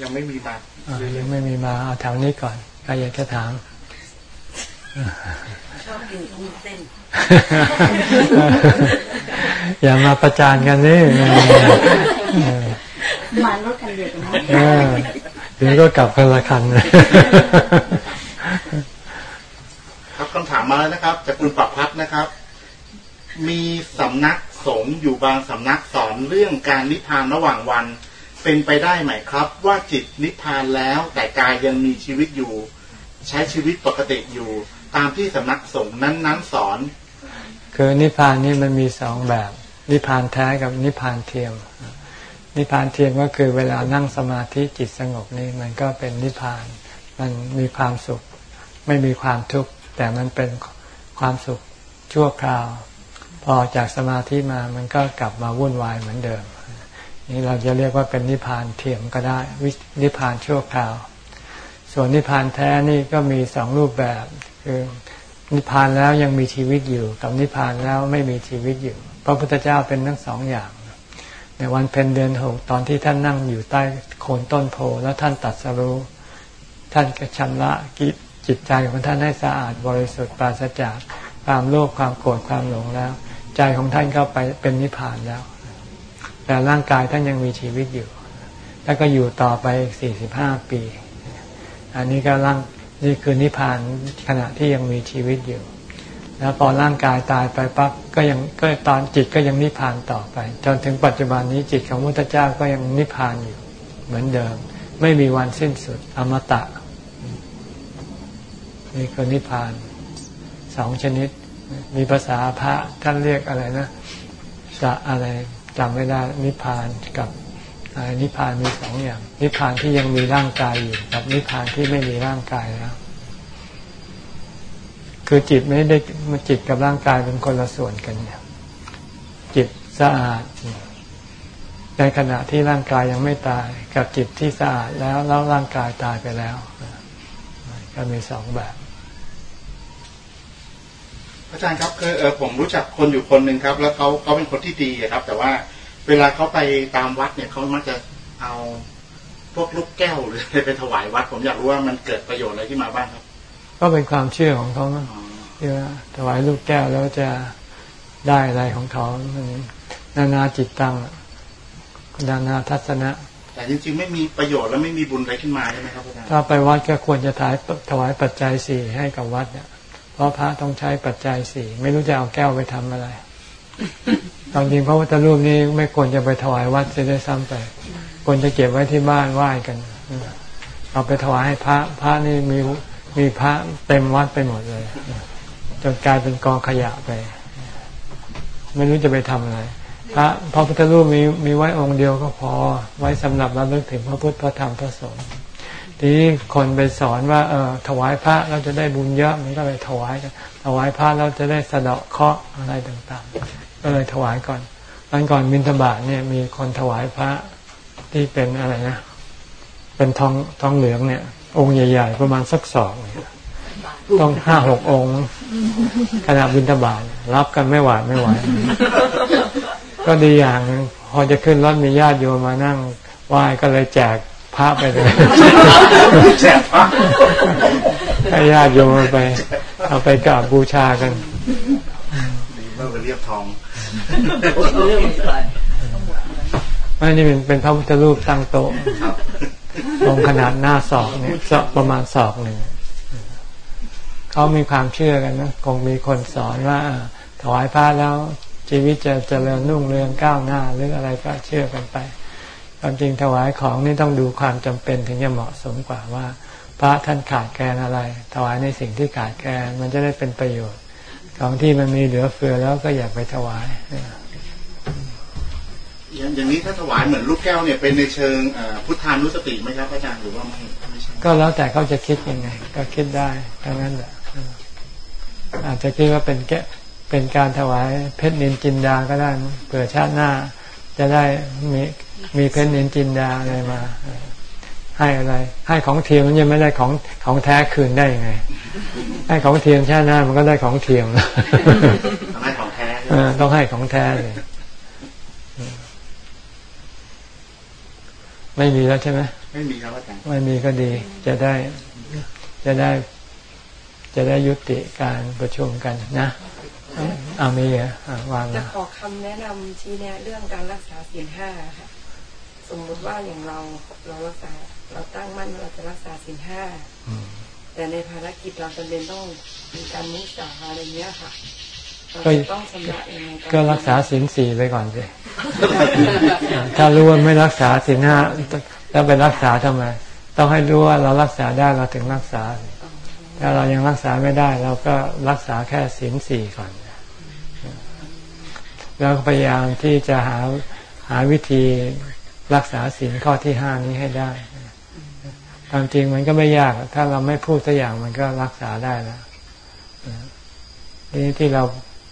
ยังไม่มีมาอ่ายังไม่มีมาเอาแถวนี้ก่อนใครอยากจะถามชอบกินกุ้งเต้นอย่ามาประจานกันนี่มารถกันเดียวกันนะเออเดี๋ยวก็กลับคนละคันครับคำถามมาแล้วนะครับ จากคุณปักพัฒน์นะครับ มีสำนักสงฆ์อยู่บางสำนักสอนเรื่องการนิพพานระหว่างวัน เป็นไปได้ไหมครับ ว่าจิตนิพพานแล้ว แต่กายยังมีชีวิตอยู่ ใช้ชีวิตปกติอยู่ ตามที่สำนักสงฆ์นั้นๆสอน คือนิพพานนี่มันมีสองแบบ นิพพานแท้กับนิพพานเทียม นิพพานเทียมก็คือเวลานั่งสมาธิจิตสงบนี่มันก็เป็นนิพพาน มันมีความสุข ไม่มีความทุกข์แต่มันเป็นความสุขชั่วคราว พอจากสมาธิมามันก็กลับมาวุ่นวายเหมือนเดิม นี่เราจะเรียกว่าเป็นนิพพานเทียมก็ได้ วินิพพานชั่วคราว ส่วนนิพพานแท้นี่ก็มีสองรูปแบบคือนิพพานแล้วยังมีชีวิตอยู่ กับนิพพานแล้วไม่มีชีวิตอยู่ พระพุทธเจ้าเป็นทั้งสองอย่าง ในวันเพ็ญเดือนหกตอนที่ท่านนั่งอยู่ใต้โคนต้นโพแล้วท่านตัดสรู้ท่านก็ชำระกิจจิตใจของท่านให้สะอาดบริสุทธิ์ปราศจากความโลภความโกรธความหลงแล้ว ใจของท่านก็ไปเป็นนิพพานแล้ว แต่ร่างกายท่านยังมีชีวิตอยู่ แล้วก็อยู่ต่อไปสี่สิบห้าปี อันนี้ก็ร่างนี่คือนิพพานขณะที่ยังมีชีวิตอยู่ แล้วพอร่างกายตายไปปั๊บก็ยังก็ตอนจิตก็ยังนิพพานต่อไป จนถึงปัจจุบันนี้จิตของพระพุทธเจ้าก็ยังนิพพานอยู่ เหมือนเดิม ไม่มีวันสิ้นสุดอมตะนี่คือนิพพานสองชนิด มีภาษาพระท่านเรียกอะไรนะสะอะไร จำไม่ได้นิพพานกับนิพพานมีสองอย่าง นิพพานที่ยังมีร่างกายอยู่กับนิพพานที่ไม่มีร่างกายแล้วคือจิตไม่ได้มันจิตกับร่างกายเป็นคนละส่วนกันเนี่ยจิตสะอาด ในขณะที่ร่างกายยังไม่ตาย กับจิตที่สะอาดแล้วแล้วร่างกายตายไปแล้ว ก็มีสองแบบ อาจารย์ครับคือเออผมรู้จักคนอยู่คนหนึ่งครับ แล้วเขาเขาเป็นคนที่ดีอะครับ แต่ว่าเวลาเขาไปตามวัดเนี่ยเขามักจะเอาพวกลูกแก้วหรืออะไรไปถวายวัด ผมอยากรู้ว่ามันเกิดประโยชน์อะไรที่มาบ้างครับ ก็เป็นความเชื่อของเขานะอ๋อที่ว่าถวายลูกแก้วแล้วจะได้อะไรของเขามันนานาจิตตังอะนานาทัศนะ แต่จริงๆไม่มีประโยชน์และไม่มีบุญอะไรขึ้นมาใช่ไหมครับอาจารย์ถ้าไปวัดก็ควรจะถวายถวายปัจจัยสี่ให้กับวัดเนี่ยเพ ราะพระต้องใช้ปัจจัยสี่ไม่รู้จะเอาแก้วไปทำอะไรตามจริงพระพุทธรูปนี้ไม่ควรจะไปถวายวัดเสียด้วยซ้ำไปควรจะเก็บไว้ที่บ้านไหว้กัน เอาไปถวายให้พระ พระนี่มีมีพระเต็มวัดไปหมดเลยจนกลายเป็นกองขยะไป ไม่รู้จะไปทำอะไรพระพระพุทธรูปมีมีไว้องค์เดียวก็พอ ไว้สำหรับระลึกถึงพระพุทธพระธรรมพระสงฆ์ ทีคนไปสอนว่าเออถวายพระเราจะได้บุญเยอะมันก็เลยถวายกันถวายพระเราจะได้สะเดาะเคราะห์อะไรต่างๆ ก็เลยถวายก่อนตอนก่อนบิณฑบาตเนี่ยมีคนถวายพระที่เป็นอะไรนะ เป็นทองทองเหลืองเนี่ย องค์ใหญ่ ๆ ประมาณสักสองต้องห้าหกองค์ขณะบิณฑบาตรับกันไม่หวาดไม่ไหวก็ดีอย่างหนึงพอจะขึ้นรถมีญาติโยมมานั่งไหว้ก็เลยแจก พระไปเลยแจกพระให้ญาติโยมเอาไป เอาไปกราบบูชากันดีเมื่อไปเรียบทองเรื่องมันไปไม่นี่เป็นเป็นพระพุทธรูปตั้งโต๊ะครับตรงขนาดหน้าศอกเนี่ยศอกประมาณศอกหนึ่งเขามีความเชื่อกันนะคงมีคนสอนว่าอ่าถวายพระแล้วชีวิตจะเจริญรุ่งเรืองก้าวหน้าหรืออะไรก็เชื่อกันไป ความจริงถวายของนี่ต้องดูความจำเป็นถึงจะเหมาะสมกว่าว่า พระท่านขาดแคลนอะไร ถวายในสิ่งที่ขาดแคลนมันจะได้เป็นประโยชน์ ของที่มันมีเหลือเฟือแล้วก็อย่าไปถวายอย่างอย่างนี้ถ้าถวายเหมือนลูกแก้วเนี่ยเป็นในเชิงเอ่อพุทธานุสติไหมครับอาจารย์หรือว่าไม่ไม่ใช่ก็แล้วแต่เขาจะคิดยังไง ก็คิดได้ทั้งนั้นแหละอาจจะคิดว่าเป็นแกะเป็นการถวายเพชรนินจินดาก็ได้มั้งเผื่อชาติหน้า จะได้มีมีเพชรนินจินดาอะไรมา ให้อะไร ให้ของเทียมมันยังไม่ได้ของของแท้คืนได้ยังไง ให้ของเทียมชาติหน้ามันก็ได้ของเทียมทำให้ของแท้ใช่เอไหมอต้องให้ของแท้เลยไม่มีแล้วใช่ไหมไม่มีครับอาจารย์ไม่มีก็ดี จะได้จะได้ จะได้ยุติการประชุมกันนะเอามีเหรออะวางจะนะขอคำแนะนำชี้แนะเรื่องการรักษาศีลห้าค่ะ สมมุติว่าอย่างเราเรารักษาเราตั้งมั่นว่าเราจะรักษาศีลห้าอืมแต่ในภารกิจเราจำเป็นต้องมีการมุสาอะไรเงี้ยค่ะเราก็จะต้องชำระยังไงอนก็รักษาศีลสี่ไปก่อนสิถ้ารู้ว่าไม่รักษาศีลห้าแล้วไปรักษาทำไม ต้องให้รู้ว่าเรารักษาได้เราถึงรักษา ถ้าเรายังรักษาไม่ได้ เราก็รักษาแค่ศีลสี่ก่อน แล้วพยายามที่จะหาหาวิธีรักษาศีลข้อที่ห้านี้ให้ได้ความจริงมันก็ไม่ยาก ถ้าเราไม่พูดสักอย่างมันก็รักษาได้แล้วนี่ที่เรา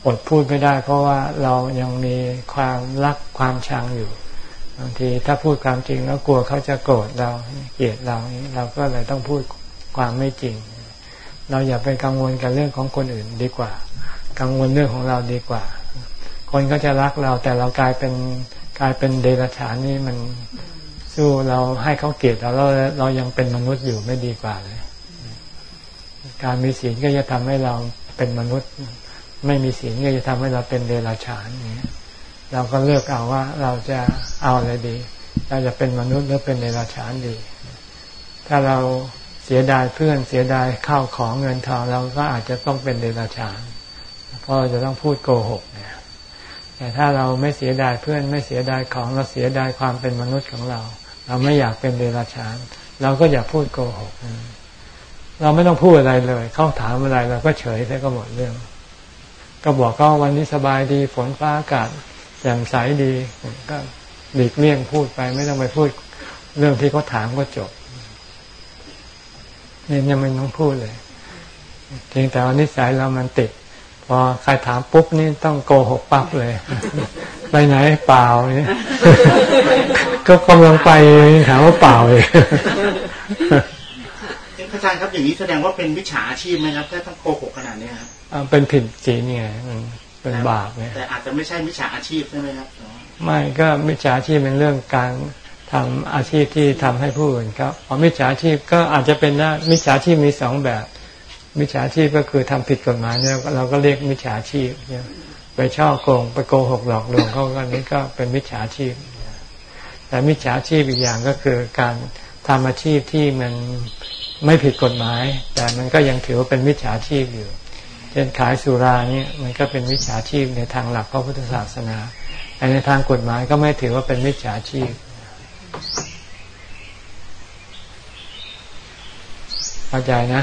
อดพูดไม่ได้ เพราะว่าเรายังมีความรักความชังอยู่บางทีถ้าพูดความจริงแล้วกลัวเขาจะโกรธเราเกลียดเราเราก็เลยต้องพูดความไม่จริง เราอย่าไปกังวลกับเรื่องของคนอื่นดีกว่า กังวลเรื่องของเราดีกว่า คนก็จะรักเราแต่เรากลายเป็นกลายเป็นเดรัจฉานนี่มันสู้เราให้เขาเกลียดเราเราเรายังเป็นมนุษย์อยู่ไม่ดีกว่าเลย การมีศีลก็จะทำให้เราเป็นมนุษย์ ไม่มีศีลก็จะทำให้เราเป็นเดรัจฉานอย่างเงี้ยเราก็เลือกเอาว่าเราจะเอาอะไรดี เราจะเป็นมนุษย์หรือเป็นเดรัจฉานดี ถ้าเราเสียดายเพื่อนเสียดายข้าวของเงินทองเราก็อาจจะต้องเป็นเดรัจฉาน เพราะเราจะต้องพูดโกหก แต่ถ้าเราไม่เสียดายเพื่อนไม่เสียดายของเราเสียดายความเป็นมนุษย์ของเรา เราไม่อยากเป็นเดรัจฉาน เราก็อย่าพูดโกหกเราไม่ต้องพูดอะไรเลย เขาถามอะไรเราก็เฉยแค่ก็หมดเรื่อง ก็บอกก็วันนี้สบายดีฝนฟ้าอากาศแจ่มใสดีก็หลีกเลี่ยงพูดไป ไม่ต้องไปพูดเรื่องที่เขาถามก็จบนี่ยังไม่ต้องพูดเลยเพียงแต่ว่านิสัยเรามันติด พอใครถามปุ๊บนี่ต้องโกหกปั๊บเลย ไปไหนเปล่านี่ก็กำลังไปถามว่าเปล่าเลยอาจารย์ครับอย่างนี้แสดงว่าเป็นวิชาอาชีพไหมครับถ้าต้องโกหกขนาดนี้ครับอ่าเป็นผิดศีลไงมันเป็นบาปไงแต่อาจจะไม่ใช่วิชาอาชีพใช่ไหมครับอ๋อไม่ก็มิจฉาชีพเป็นเรื่องการทำอาชีพที่ทำให้ผู้อื่นครับพอมิจฉาชีพก็อาจจะเป็นนะมิจฉาชีพมีสองแบบ มิจฉาชีพก็คือทำผิดกฎหมายเนี่ยเราก็เรียกมิจฉาชีพเนี่ยไปช่อโกงไปโกหกหลอกลวงเขาก็นี้ก็เป็นมิจฉาชีพ แต่มิจฉาชีพอีกอย่างก็คือการทำอาชีพที่มันไม่ผิดกฎหมาย แต่มันก็ยังถือว่าเป็นมิจฉาชีพอยู่เช่นขายสุราเนี่ยมันก็เป็นมิจฉาชีพในทางหลักพระพุทธศาสนาแต่ในทางกฎหมายก็ไม่ถือว่าเป็นมิจฉาชีพเข้าใจนะ